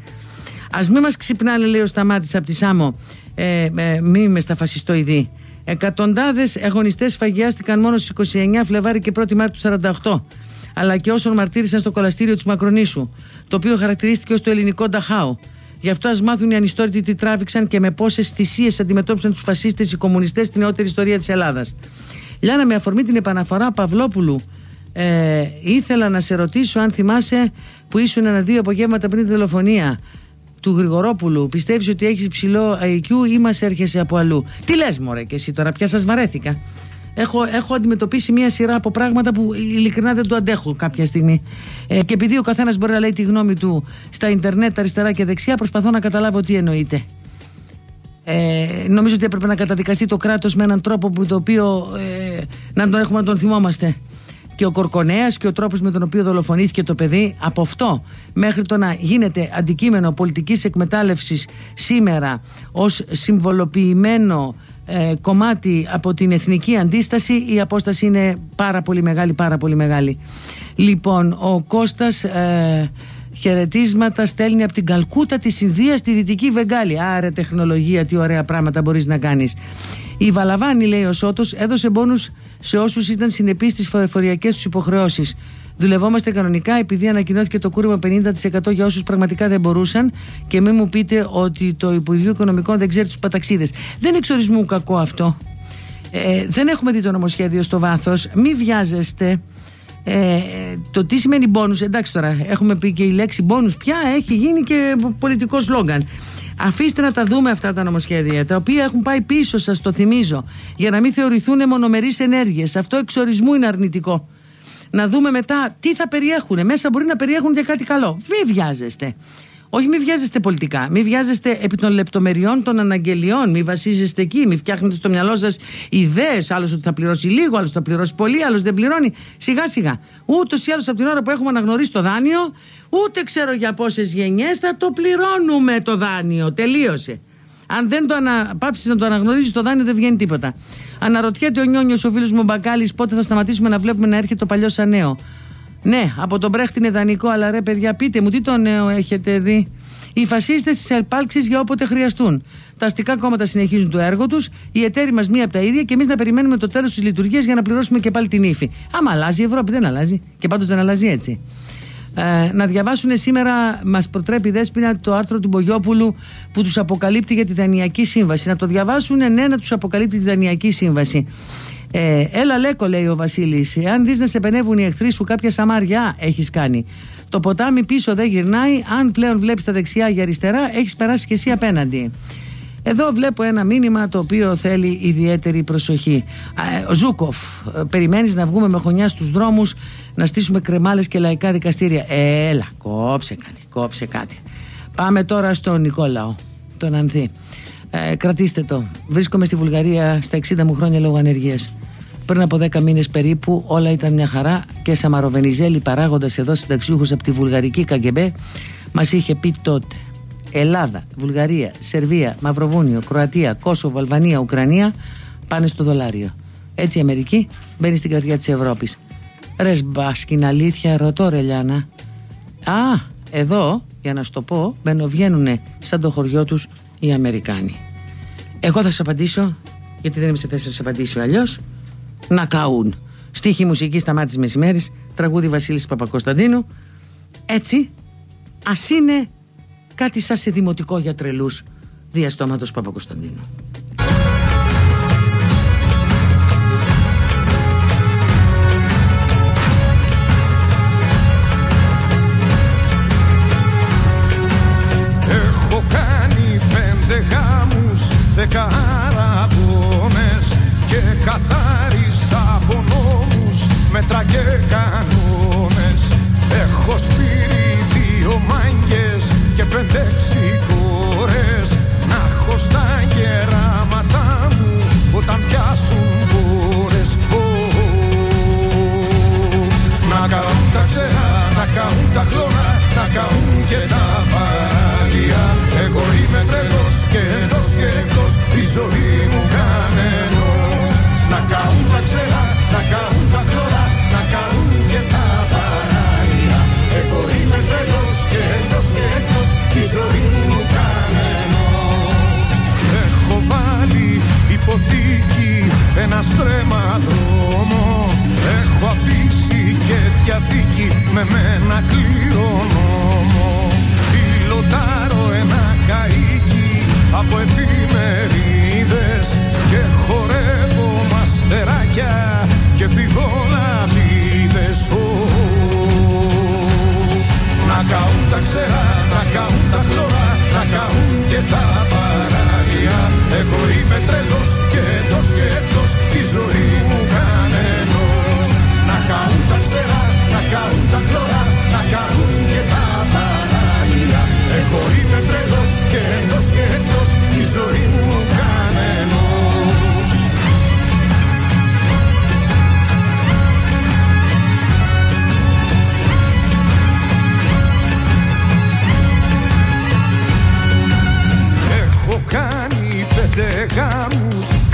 Α μην μας ξυπνάνε, λέει ο Σταμάτης από τη Σάμο, ε, ε, μη με στα φασιστοειδή. Εκατοντάδες αγωνιστές σφαγιάστηκαν μόνο στις 29 Φλεβάρι και 1η Μάρτιου του 48. Αλλά και όσων μαρτύρησαν στο κολαστήριο του Μακρονήσου, το οποίο χαρακτηρίστηκε ως το ελληνικό Νταχάου. Γι' αυτό ας μάθουν οι ανιστόρητοι τι τράβηξαν και με πόσες θυσίες αντιμετώπισαν τους φασίστες οι κομμουνιστές στην νεότερη ιστορία της Ελλάδας. Λιάνα, με αφορμή την επαναφορά Παυλόπουλου ε, ήθελα να σε ρωτήσω αν θυμάσαι που ήσουν ένα-δύο απογεύματα πριν τη δολοφονία του Γρηγορόπουλου. Πιστεύεις ότι έχεις ψηλό IQ ή μας έρχεσαι από αλλού; Τι λες, Μωρέ, και εσύ τώρα, πια σας βαρέθηκα. Έχω, έχω αντιμετωπίσει μια σειρά από πράγματα που ειλικρινά δεν το αντέχω κάποια στιγμή. Ε, και επειδή ο καθένας μπορεί να λέει τη γνώμη του στα Ιντερνετ, αριστερά και δεξιά, προσπαθώ να καταλάβω τι εννοείται. Ε, νομίζω ότι έπρεπε να καταδικαστεί το κράτος με έναν τρόπο που το οποίο ε, να τον έχουμε να τον θυμόμαστε και ο Κορκονέας και ο τρόπος με τον οποίο δολοφονήθηκε το παιδί, από αυτό μέχρι το να γίνεται αντικείμενο πολιτικής εκμετάλλευσης σήμερα ως συμβολοποιημένο ε, κομμάτι από την εθνική αντίσταση, η απόσταση είναι πάρα πολύ μεγάλη, πάρα πολύ μεγάλη. Λοιπόν, ο Κώστας ε, χαιρετίσματα στέλνει από την Καλκούτα της Ινδίας στη Δυτική Βεγγάλη. Άρα τεχνολογία, τι ωραία πράγματα μπορείς να κάνεις. Η Βαλαβάνη, λέει ο Σώτος, έδωσε μπόνους σε όσους ήταν συνεπείς στις φοριακέ τους υποχρεώσεις. Δουλευόμαστε κανονικά επειδή ανακοινώθηκε το κούρεμα 50% για όσους πραγματικά δεν μπορούσαν και μην μου πείτε ότι το Υπουργείο Οικονομικών δεν ξέρει τους πατατζήδες. Δεν είναι εξ ορισμού κακό αυτό. Ε, δεν έχουμε δει το νομοσχέδιο στο βάθος. Μην βιάζεστε. Ε, το τι σημαίνει μπόνους εντάξει τώρα έχουμε πει και η λέξη μπόνους πια έχει γίνει και πολιτικό σλόγκαν Αφήστε να τα δούμε αυτά τα νομοσχέδια, τα οποία έχουν πάει πίσω, σας το θυμίζω, για να μην θεωρηθούν μονομερείς ενέργειες. Αυτό εξ ορισμού είναι αρνητικό. Να δούμε μετά τι θα περιέχουν. Μέσα μπορεί να περιέχουν και κάτι καλό. Μην βιάζεστε. Όχι, μην βιάζεστε πολιτικά. Μην βιάζεστε επί των λεπτομεριών των αναγγελιών. Μην βασίζεστε εκεί. Μην φτιάχνετε στο μυαλό σας ιδέες. Άλλος ότι θα πληρώσει λίγο, άλλος θα πληρώσει πολύ, άλλος δεν πληρώνει. Σιγά σιγά. Ούτως ή άλλως από την ώρα που έχουμε αναγνωρίσει το δάνειο, ούτε ξέρω για πόσες γενιές θα το πληρώνουμε το δάνειο. Τελείωσε. Αν δεν το ανα... πάψεις να το αναγνωρίζεις το δάνειο, δεν βγαίνει τίποτα. Αναρωτιέται ο Νιόνιος, ο φίλος μου Μπακάλι, πότε θα σταματήσουμε να βλέπουμε να έρχεται το παλιό σαν νέο. Ναι, από τον Μπρέχτη είναι δανεικό, αλλά ρε παιδιά, πείτε μου, τι το νέο έχετε δει; Οι φασίστες της ελπάλξης για όποτε χρειαστούν. Τα αστικά κόμματα συνεχίζουν το έργο τους, οι εταίροι μας μία από τα ίδια και εμείς να περιμένουμε το τέλος της λειτουργίας για να πληρώσουμε και πάλι την ύφη. Άμα αλλάζει η Ευρώπη, δεν αλλάζει. Και πάντως δεν αλλάζει έτσι. Ε, να διαβάσουν σήμερα, μας προτρέπει η Δέσποινα, το άρθρο του Μπογιόπουλου που τους αποκαλύπτει για τη Δανειακή Σύμβαση. Να το διαβάσουν, ναι, να τους αποκαλύπτει τη Δανειακή Σύμβαση. Ε, έλα λέκο λέει ο Βασίλης. Εάν δεις να σε πενεύουν οι εχθροί σου, κάποια σαμάρια έχεις κάνει. Το ποτάμι πίσω δεν γυρνάει. Αν πλέον βλέπεις τα δεξιά για αριστερά, έχεις περάσει και εσύ απέναντι. Εδώ βλέπω ένα μήνυμα το οποίο θέλει ιδιαίτερη προσοχή. Ο Ζούκοφ, ε, περιμένεις να βγούμε με χωνιά στους δρόμους, να στήσουμε κρεμάλες και λαϊκά δικαστήρια. Έλα, κόψε κάτι, κόψε κάτι. Πάμε τώρα στον Νικόλαο, τον Ανθή. Ε, κρατήστε το. Βρίσκομαι στη Βουλγαρία στα 60 μου χρόνια λόγω ανεργίας. Πριν από 10 μήνες περίπου όλα ήταν μια χαρά και Σαμαροβενιζέλη, παράγοντας εδώ συνταξιούχος από τη βουλγαρική Καγκεμπέ, μας είχε πει τότε. Ελλάδα, Βουλγαρία, Σερβία, Μαυροβούνιο, Κροατία, Κόσοβο, Αλβανία, Ουκρανία πάνε στο δολάριο. Έτσι η Αμερική μπαίνει στην καρδιά της Ευρώπης. Ρε μπάσκιν, αλήθεια, ρωτώ ρε Λιάνα. Α, εδώ, για να σου το πω, μπαινοβγαίνουνε σαν το χωριό τους οι Αμερικάνοι. Εγώ θα σα απαντήσω, γιατί δεν είμαι σε θέση να σα απαντήσω αλλιώς. Να καούν. Στίχη μουσική σταμάτης μεσημέρι, τραγούδι Βασίλης Παπακοσταντίνου. έτσι ας είναι κάτι σαν σε δημοτικό για τρελούς διαστόματος Παπακοσταντίνου.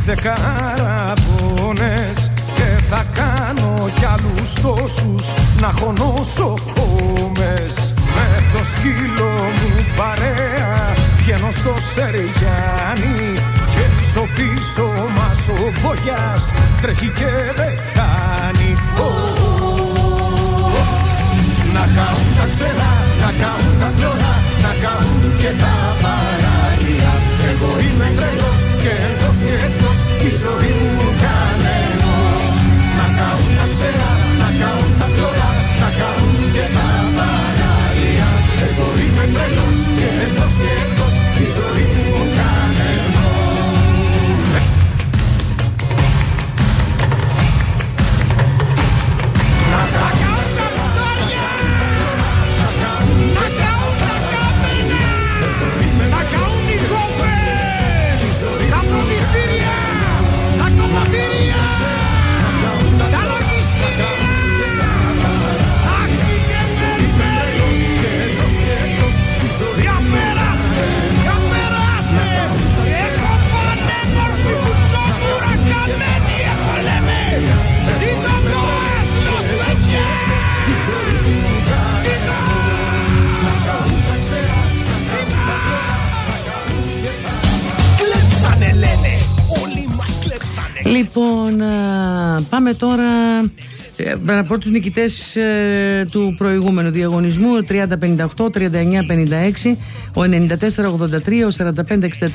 Γάμους, δέκα αραβώνες Και θα κάνω κι άλλους τόσους να έχω νοσοκόμες Με το σκύλο μου παρέα βγαίνω στο Σεριάννη Και έξω πίσω μας ο Μπογιάς τρέχει και δεν φτάνει. Ω, να καούν τα ξερά, να καούν τα χλωρά, να καούν και τα παράλια. Εγώ είμαι τρελός και εντός και εκτός, η ζωή μου κανενός. Να καούν τα ξερά, να καούν τα χλωρά, να καούν και τα παράλια. Εγώ πάμε τώρα ε, να πω τους νικητές ε, του προηγούμενου διαγωνισμού 30-58, 39-56 ο 94-83, ο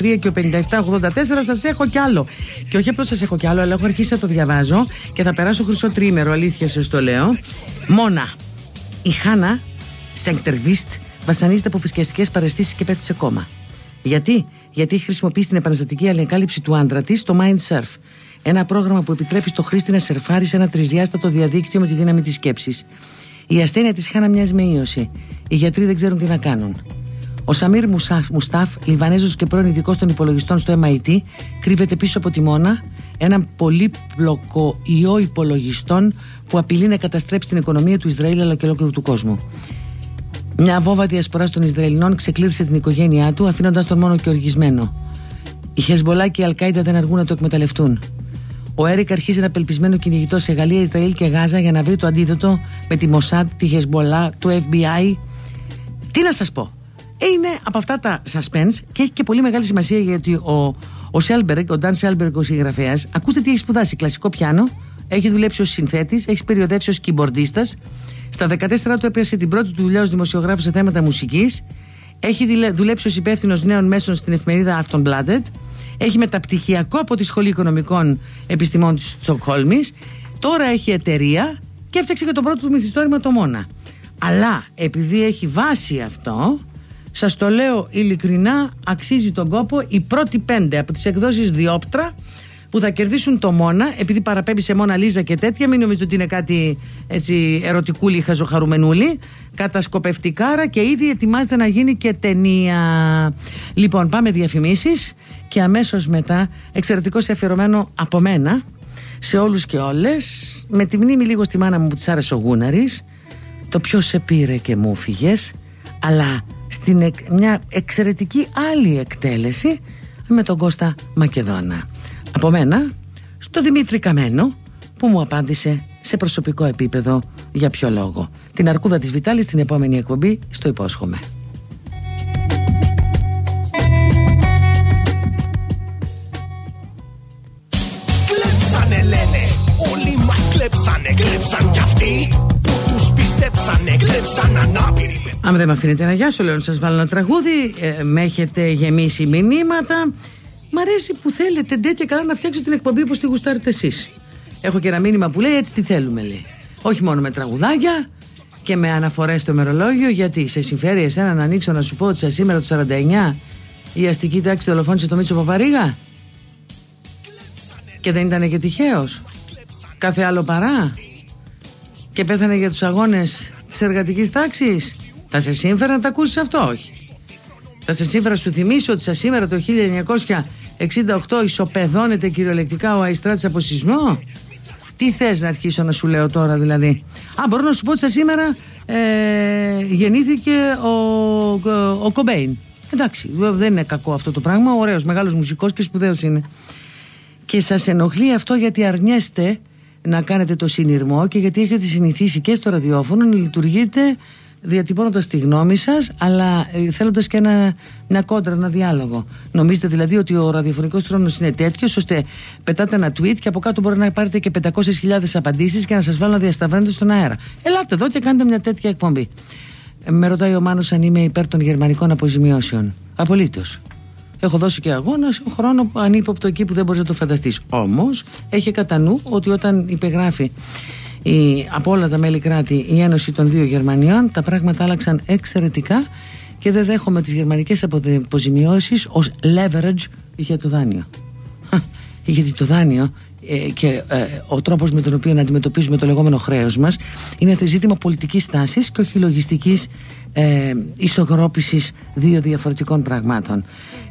45-63 και ο 57-84 σας έχω κι άλλο. Και όχι απλώς σας έχω κι άλλο αλλά έχω αρχίσει να το διαβάζω και θα περάσω χρυσό τρίμερο αλήθεια σας το λέω. Μόνα η Χάνα Σέγκτερβίστ βασανίζεται από φυσικαστικές παρεστήσεις και πέφτει σε κόμμα. Γιατί; Γιατί έχει χρησιμοποιήσει την επαναστατική αλληλεκάλυψη του άντρα της στο Mindsurf. Ένα πρόγραμμα που επιτρέπει στο χρήστη να σερφάρει σε ένα τρισδιάστατο διαδίκτυο με τη δύναμη της σκέψης. Η ασθένεια της Χάνα μοιάζει με ίωση. Οι γιατροί δεν ξέρουν τι να κάνουν. Ο Σαμίρ Μουσάφ, Μουστάφ, Λιβανέζος και πρώην ειδικός των υπολογιστών στο MIT, κρύβεται πίσω από τη Μόνα, έναν πολύπλοκο ιό υπολογιστών που απειλεί να καταστρέψει την οικονομία του Ισραήλ αλλά και ολόκληρου του κόσμου. Μια βόβα διασπορά των Ισραηλινών ξεκλήρισε την οικογένειά του, αφήνοντας τον μόνο και οργισμένο. Η Χεζμπολά και η Αλκάιντα δεν αργούν να το εκμεταλλευτούν. Ο Έρικ αρχίζει ένα απελπισμένο κυνηγητό σε Γαλλία, Ισραήλ και Γάζα για να βρει το αντίδοτο με τη Μοσάντ, τη Χεζμπολά, το FBI. Τι να σας πω. Ε, Είναι από αυτά τα suspense και έχει και πολύ μεγάλη σημασία γιατί ο, ο Σέλμπεργκ, ο Νταν Σέλμπεργκ, ο συγγραφέας, ακούστε τι έχει σπουδάσει. Κλασικό πιάνο, έχει δουλέψει ως συνθέτης, έχει περιοδεύσει ως κιμπορντίστας. Στα 14 του έπιασε την πρώτη του δουλειά ως δημοσιογράφος σε θέματα μουσικής. Έχει δουλέψει ως υπεύθυνος νέων μέσων στην εφημερίδα Aftonbladet. Έχει μεταπτυχιακό από τη Σχολή Οικονομικών Επιστημών της Στοκχόλμης. Τώρα έχει εταιρεία και έφτιαξε και το πρώτο του μυθιστόρημα το Μόνα. Αλλά επειδή έχει βάση αυτό, σας το λέω ειλικρινά, αξίζει τον κόπο οι πρώτοι πέντε από τις εκδόσεις Διόπτρα που θα κερδίσουν το Μόνα, επειδή παραπέμπει σε Μόνα Λίζα και τέτοια, μην νομίζετε ότι είναι κάτι έτσι ερωτικούλη, χαζοχαρουμενούλη. Κατασκοπευτικάρα και ήδη ετοιμάζεται να γίνει και ταινία. Λοιπόν, πάμε διαφημίσεις και αμέσως μετά εξαιρετικός αφιερωμένο από μένα σε όλους και όλες με τη μνήμη λίγο στη μάνα μου που της άρεσε ο Γούναρης το ποιος σε πήρε και μου φύγες αλλά στην μια εξαιρετική άλλη εκτέλεση με τον Κώστα Μακεδόνα από μένα στο Δημήτρη Καμένο που μου απάντησε σε προσωπικό επίπεδο για ποιο λόγο. Την αρκούδα της Βιτάλης στην επόμενη εκπομπή στο υπόσχομαι. Κλέψανε λένε. Όλοι μας κλέψανε. Κλέψαν κι αυτοί Που τους πιστέψανε. Κλέψαν ανάπηροι Αν δεν με αφήνετε να γιάσω λέω να σας βάλω ένα τραγούδι. Ε, Με έχετε γεμίσει μηνύματα Μ' αρέσει που θέλετε τέτοια καλά να φτιάξω την εκπομπή όπως τη γουστάρετε εσείς. Έχω και ένα μήνυμα που λέει έτσι τι θέλουμε λέει. Όχι μόνο με τραγουδάκια και με αναφορές στο μερολόγιο γιατί σε συμφέρει εσένα να ανοίξω να σου πω ότι σήμερα το 49 η αστική τάξη δολοφόνησε το Μίτσο Παπαρίγα; Και δεν ήταν και τυχαίος. Κάθε άλλο παρά. Και πέθανε για τους αγώνες της εργατικής τάξης. Θα σε σύμφερα να τα ακούσεις αυτό όχι θα σε σύμφερα σου θυμίσω ότι σας σήμερα το 1968 ισοπεδώνεται κυριολεκτικά ο Αϊστράτης από σεισμό; Τι θες να αρχίσω να σου λέω τώρα δηλαδή; Α μπορώ να σου πω ότι σας σήμερα ε, γεννήθηκε ο, ο, ο Κομπέιν. Εντάξει δεν είναι κακό αυτό το πράγμα. Ωραίος μεγάλος μουσικός και σπουδαίος είναι. Και σας ενοχλεί αυτό γιατί αρνιέστε να κάνετε το συνειρμό και γιατί έχετε συνηθίσει και στο ραδιόφωνο να λειτουργείτε διατυπώνοντας τη γνώμη σας, αλλά ε, θέλοντας και ένα, μια κόντρα, ένα διάλογο. Νομίζετε δηλαδή ότι ο ραδιοφωνικός τρόνο είναι τέτοιος, ώστε πετάτε ένα tweet και από κάτω μπορεί να πάρετε και 500.000 απαντήσεις και να σας βάλω να διασταυρώνετε στον αέρα. Ελάτε εδώ και κάντε μια τέτοια εκπομπή. Ε, με ρωτάει ο Μάνος αν είμαι υπέρ των γερμανικών αποζημιώσεων. Απολύτως. Έχω δώσει και αγώνα χρόνο ανύποπτο εκεί που δεν μπορείς να το φανταστείς. Όμως έχει κατά νου ότι όταν υπεγράφει η, από όλα τα μέλη κράτη η Ένωση των Δύο Γερμανιών τα πράγματα άλλαξαν εξαιρετικά και δεν δέχομαι τις γερμανικές αποζημιώσεις ως leverage για το δάνειο. Γιατί το δάνειο ε, και ε, ο τρόπος με τον οποίο να αντιμετωπίζουμε το λεγόμενο χρέος μας είναι ζήτημα πολιτικής στάσης και όχι λογιστικής ε, ισογρόπησης δύο διαφορετικών πραγμάτων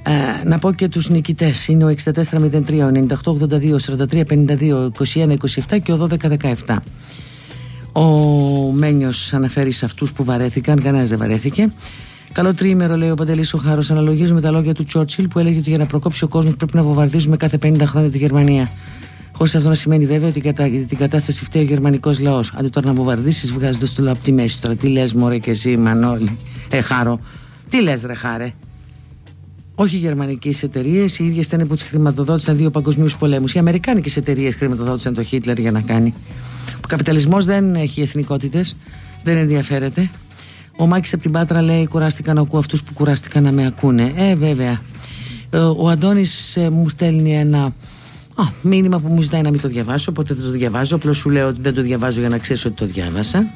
ε, να πω και τους νικητές είναι ο 6403, ο 9882, 4352, 2127 και ο 1217 ο Μένιος αναφέρει σε αυτούς που βαρέθηκαν κανένας δεν βαρέθηκε Καλό τρίμερο, λέει ο Παντελής ο Χάρο. Αναλογίζουμε τα λόγια του Τσόρτσιλ που έλεγε ότι για να προκόψει ο κόσμος πρέπει να βομβαρδίζουμε κάθε 50 χρόνια τη Γερμανία. Χωρίς αυτό να σημαίνει βέβαια ότι για την κατάσταση φταίει ο γερμανικός λαός. Αντί τώρα να βομβαρδίσεις βγάζοντας το λαό από τη μέση. Τώρα τι λες, Μωρέ και εσύ, Μανώλη; Ε, χάρο. Τι λες, ρε χάρε; Όχι οι γερμανικές εταιρείες, οι ίδιες ήταν που τις χρηματοδότησαν δύο παγκοσμίους πολέμους. Οι αμερικάνικες εταιρείες χρηματοδότησαν το Χίτλερ για να κάνει. Ο καπιταλισμός δεν έχει εθνικότητες, δεν ενδιαφέρεται. Ο Μάκης από την Πάτρα λέει: Κουράστηκα να ακούω αυτούς που κουράστηκαν να με ακούνε. Ε, βέβαια. Ε, ο Αντώνης ε, μου στέλνει ένα α, μήνυμα που μου ζητάει να μην το διαβάσω. Οπότε δεν το διαβάζω. Απλώς σου λέω ότι δεν το διαβάζω για να ξέρεις ότι το διάβασα.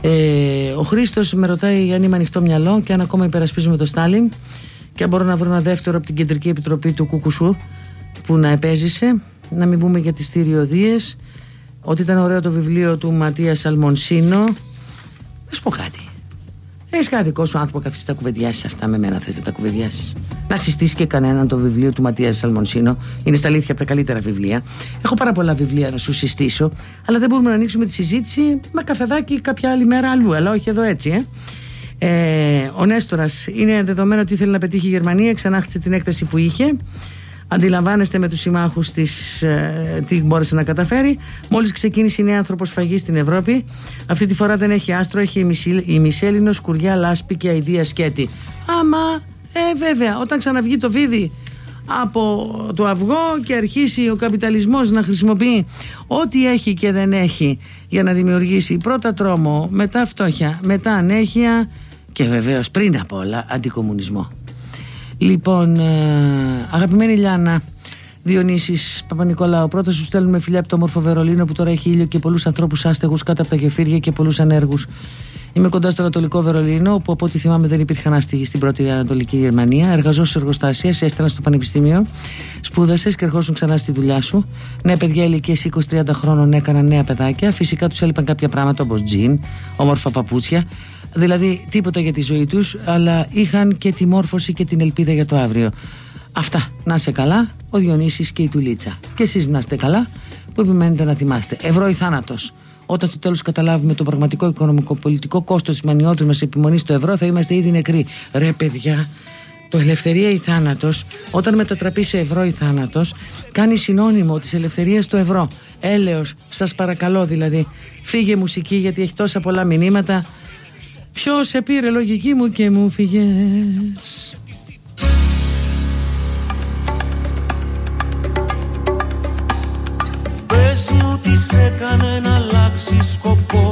Ε, ο Χρήστος με ρωτάει αν είμαι ανοιχτό μυαλό και αν ακόμα υπερασπίζουμε το Στάλιν και αν μπορώ να βρω ένα δεύτερο από την Κεντρική Επιτροπή του Κουκουσού που να επέζησε. Να μην πούμε για τις θηριωδίες. Ότι ήταν ωραίο το βιβλίο του Ματίας Σαλμονσίνο. Να σου πω κάτι. Έχει κάτι δικό σου άνθρωπο καθίσει τα κουβεντιάσεις αυτά με μένα. Θες να τα κουβεντιάσεις. Να συστήσει και κανέναν το βιβλίο του Ματίας Σαλμονσίνο. Είναι στα αλήθεια από τα καλύτερα βιβλία. Έχω πάρα πολλά βιβλία να σου συστήσω, αλλά δεν μπορούμε να ανοίξουμε τη συζήτηση με καφεδάκι κάποια άλλη μέρα αλλού. Αλλά όχι εδώ έτσι, ε. Ε, ο Νέστορας είναι δεδομένο ότι ήθελε να πετύχει η Γερμανία, ξανάχτισε την έκταση που είχε. Αντιλαμβάνεστε με τους συμμάχους της ε, τι μπόρεσε να καταφέρει. Μόλις ξεκίνησε η νέα ανθρωποσφαγή στην Ευρώπη, αυτή τη φορά δεν έχει άστρο, έχει η Μισέλινο, Σκουριά, Λάσπη και Αιδία Σκέτη. Άμα, ε, βέβαια, όταν ξαναβγεί το βίδι από το αυγό και αρχίσει ο καπιταλισμός να χρησιμοποιεί ό,τι έχει και δεν έχει για να δημιουργήσει πρώτα τρόμο, μετά φτώχεια, μετά ανέχεια και βεβαίως πριν απ' όλα αντικομουνισμό. Λοιπόν, ε, αγαπημένη Λιάννα, Διονύσης Παπα-Νικολάου, πρώτα σου στέλνουμε φιλιά από το όμορφο Βερολίνο που τώρα έχει ήλιο και πολλούς ανθρώπους άστεγους κάτω από τα γεφύρια και πολλούς ανέργους. Είμαι κοντά στο Ανατολικό Βερολίνο, όπου από ό,τι θυμάμαι δεν υπήρχαν άστιγοι στην πρώτη Ανατολική Γερμανία. Εργαζόσαι σε εργοστάσια, σε έστελνα στο Πανεπιστήμιο, σπούδασες και ερχόσουν ξανά στη δουλειά σου. Νέα παιδιά ηλικία 20-30 χρόνων έκαναν νέα παιδάκια. Φυσικά τους έλειπαν κάποια πράγματα όπως τζιν, όμορφα παπούτσια. Δηλαδή τίποτα για τη ζωή τους, αλλά είχαν και τη μόρφωση και την ελπίδα για το αύριο. Αυτά. Να είσαι καλά, ο Διονύσης και η Τουλίτσα. Και εσείς να είστε καλά, που επιμένετε να θυμάστε. Ευρώ ή θάνατος. Όταν στο τέλος καταλάβουμε το πραγματικό οικονομικό-πολιτικό κόστος της μανιώδη μας επιμονής στο ευρώ, θα είμαστε ήδη νεκροί. Ρε, παιδιά, το ελευθερία ή θάνατος, όταν μετατραπεί σε ευρώ ή θάνατος, κάνει συνώνυμο της ελευθερίας στο ευρώ. Έλεος, σας παρακαλώ δηλαδή. Φύγε μουσική γιατί έχει τόσα πολλά μηνύματα. Ποιος σε πήρε λογική μου και μου φύγε. Πες μου τι σε έκανε να αλλάξεις σκοπό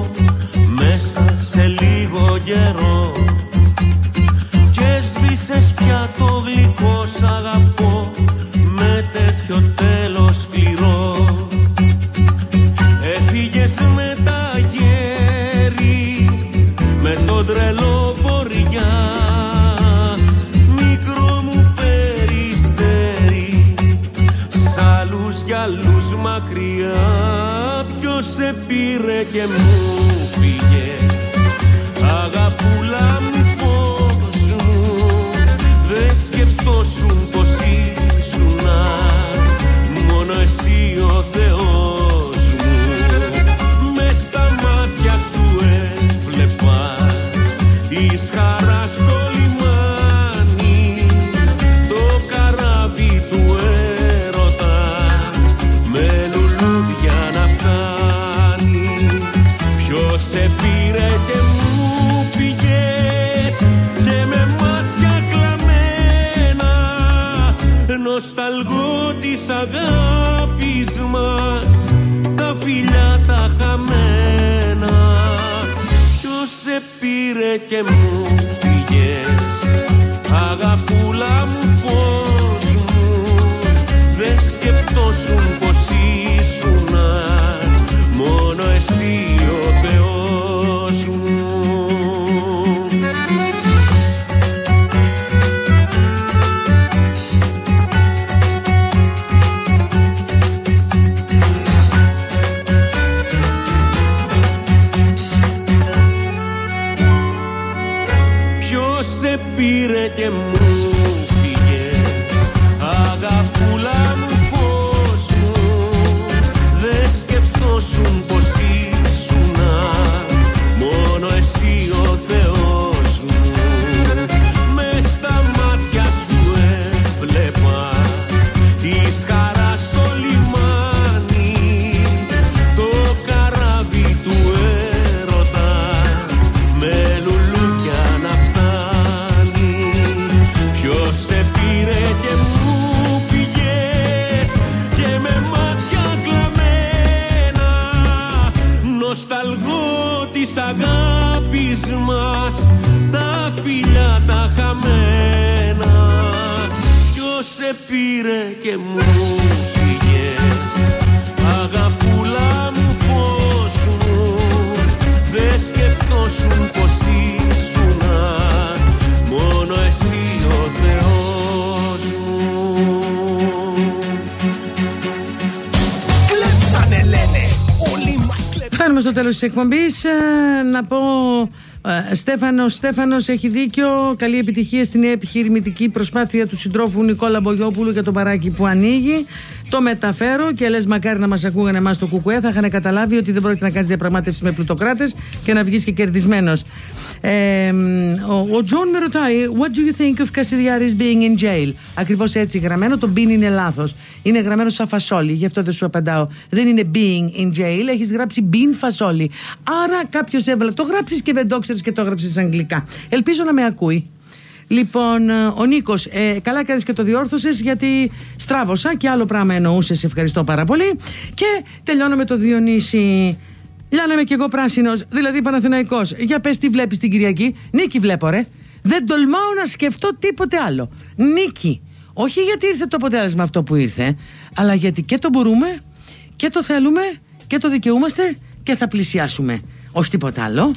πήρε και μου φύγες. Αγαπούλα μου μας Τα φιλιά τα χαμένα. Ποιος σε πήρε και μου φύγες Αγαπούλα μου φως μου. Δεν σκεφτόσουν πως ήσουνα Μόνο εσύ ο Θεός μου. Κλέψανε λένε. Όλοι μας κλέψανε. Φτάνουμε στο τέλος της εκπομπής. Ε, να πω, ε, Στέφανος, Στέφανος έχει δίκιο. Καλή επιτυχία στην νέα επιχειρηματική προσπάθεια του συντρόφου Νικόλα Μπογιόπουλου για το μπαράκι που ανοίγει. Το μεταφέρω και λες μακάρι να μας ακούγανε εμάς το ΚΚΕ. Θα είχαν καταλάβει ότι δεν πρόκειται να κάνεις διαπραγμάτευση με πλουτοκράτες και να βγεις και κερδισμένος. Ε, ο, ο Τζον με ρωτάει What do you think of Kasidiaris being in jail; Ακριβώς έτσι γραμμένο Το being είναι λάθος Είναι γραμμένο σαν φασόλι Γι' αυτό δεν σου απαντάω Δεν είναι being in jail Έχεις γράψει being φασόλι Άρα κάποιος έβαλε Το γράψεις και δεν το ξέρεις και το έγραψες αγγλικά Ελπίζω να με ακούει Λοιπόν, ε, ο Νίκος, ε, καλά έκανε και το διόρθωσες γιατί στράβωσα και άλλο πράγμα εννοούσες. Ευχαριστώ πάρα πολύ. Και τελειώνω με το Διονύση. Λιάναμε κι εγώ πράσινος, δηλαδή Παναθηναϊκός. Για πες τι βλέπεις την Κυριακή. Νίκη βλέπω, ρε. Δεν τολμάω να σκεφτώ τίποτε άλλο. Νίκη. Όχι γιατί ήρθε το αποτέλεσμα αυτό που ήρθε, αλλά γιατί και το μπορούμε και το θέλουμε και το δικαιούμαστε και θα πλησιάσουμε. Όχι τίποτα άλλο.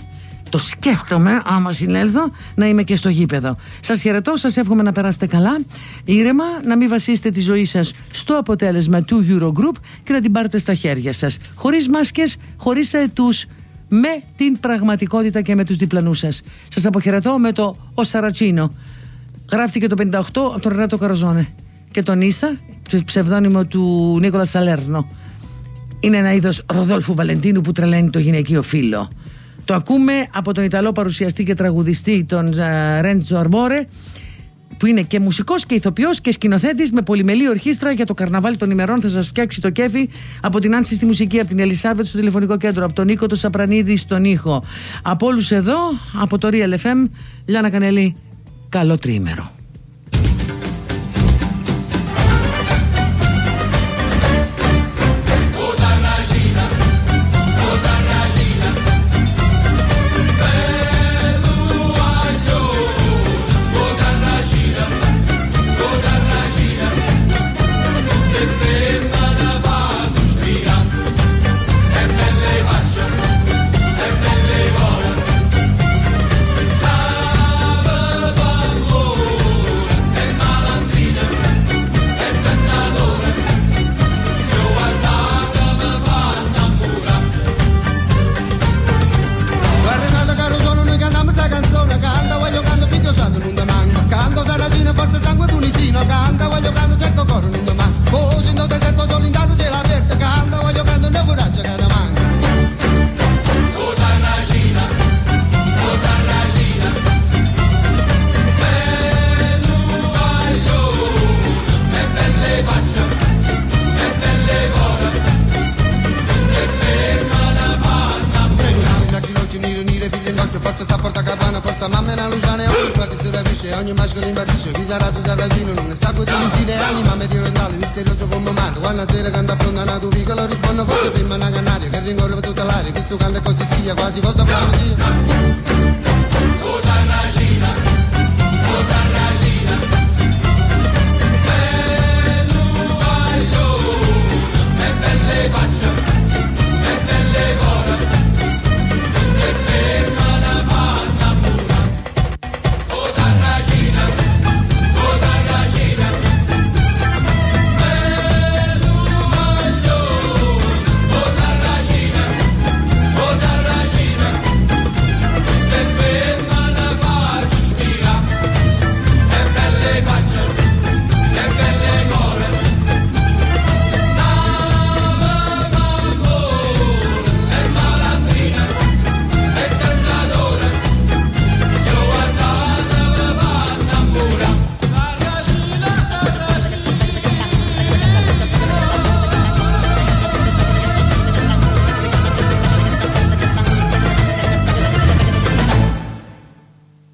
Το σκέφτομαι άμα συνέλθω να είμαι και στο γήπεδο. Σας χαιρετώ, σας εύχομαι να περάσετε καλά, ήρεμα, να μην βασίσετε τη ζωή σας στο αποτέλεσμα του Eurogroup και να την πάρετε στα χέρια σας. Χωρίς μάσκες, χωρίς αετούς, με την πραγματικότητα και με τους διπλανούς σας. Σας αποχαιρετώ με το «Ο Σαρατσίνο». Γράφτηκε το 58 από τον Ρενάτο Καροζόνε και τον Ίσα, ψευδόνυμο του Νίκολας Σαλέρνο. Είναι ένα είδος Ροδόλφου Βαλεντίνου που τρελαίνει το γυναικείο φίλο. Το ακούμε από τον Ιταλό παρουσιαστή και τραγουδιστή τον Ρέντζο Αρμπόρε που είναι και μουσικός και ηθοποιός και σκηνοθέτης με πολυμελή ορχήστρα για το καρναβάλι των ημερών. Θα σας φτιάξει το κέφι από την Άνση στη μουσική, από την Ελισάβετ στο τηλεφωνικό κέντρο από τον Νίκο το Σαπρανίδη στον ήχο. Από όλους εδώ, από το Real FM Λιάννα Κανέλη, καλό τριήμερο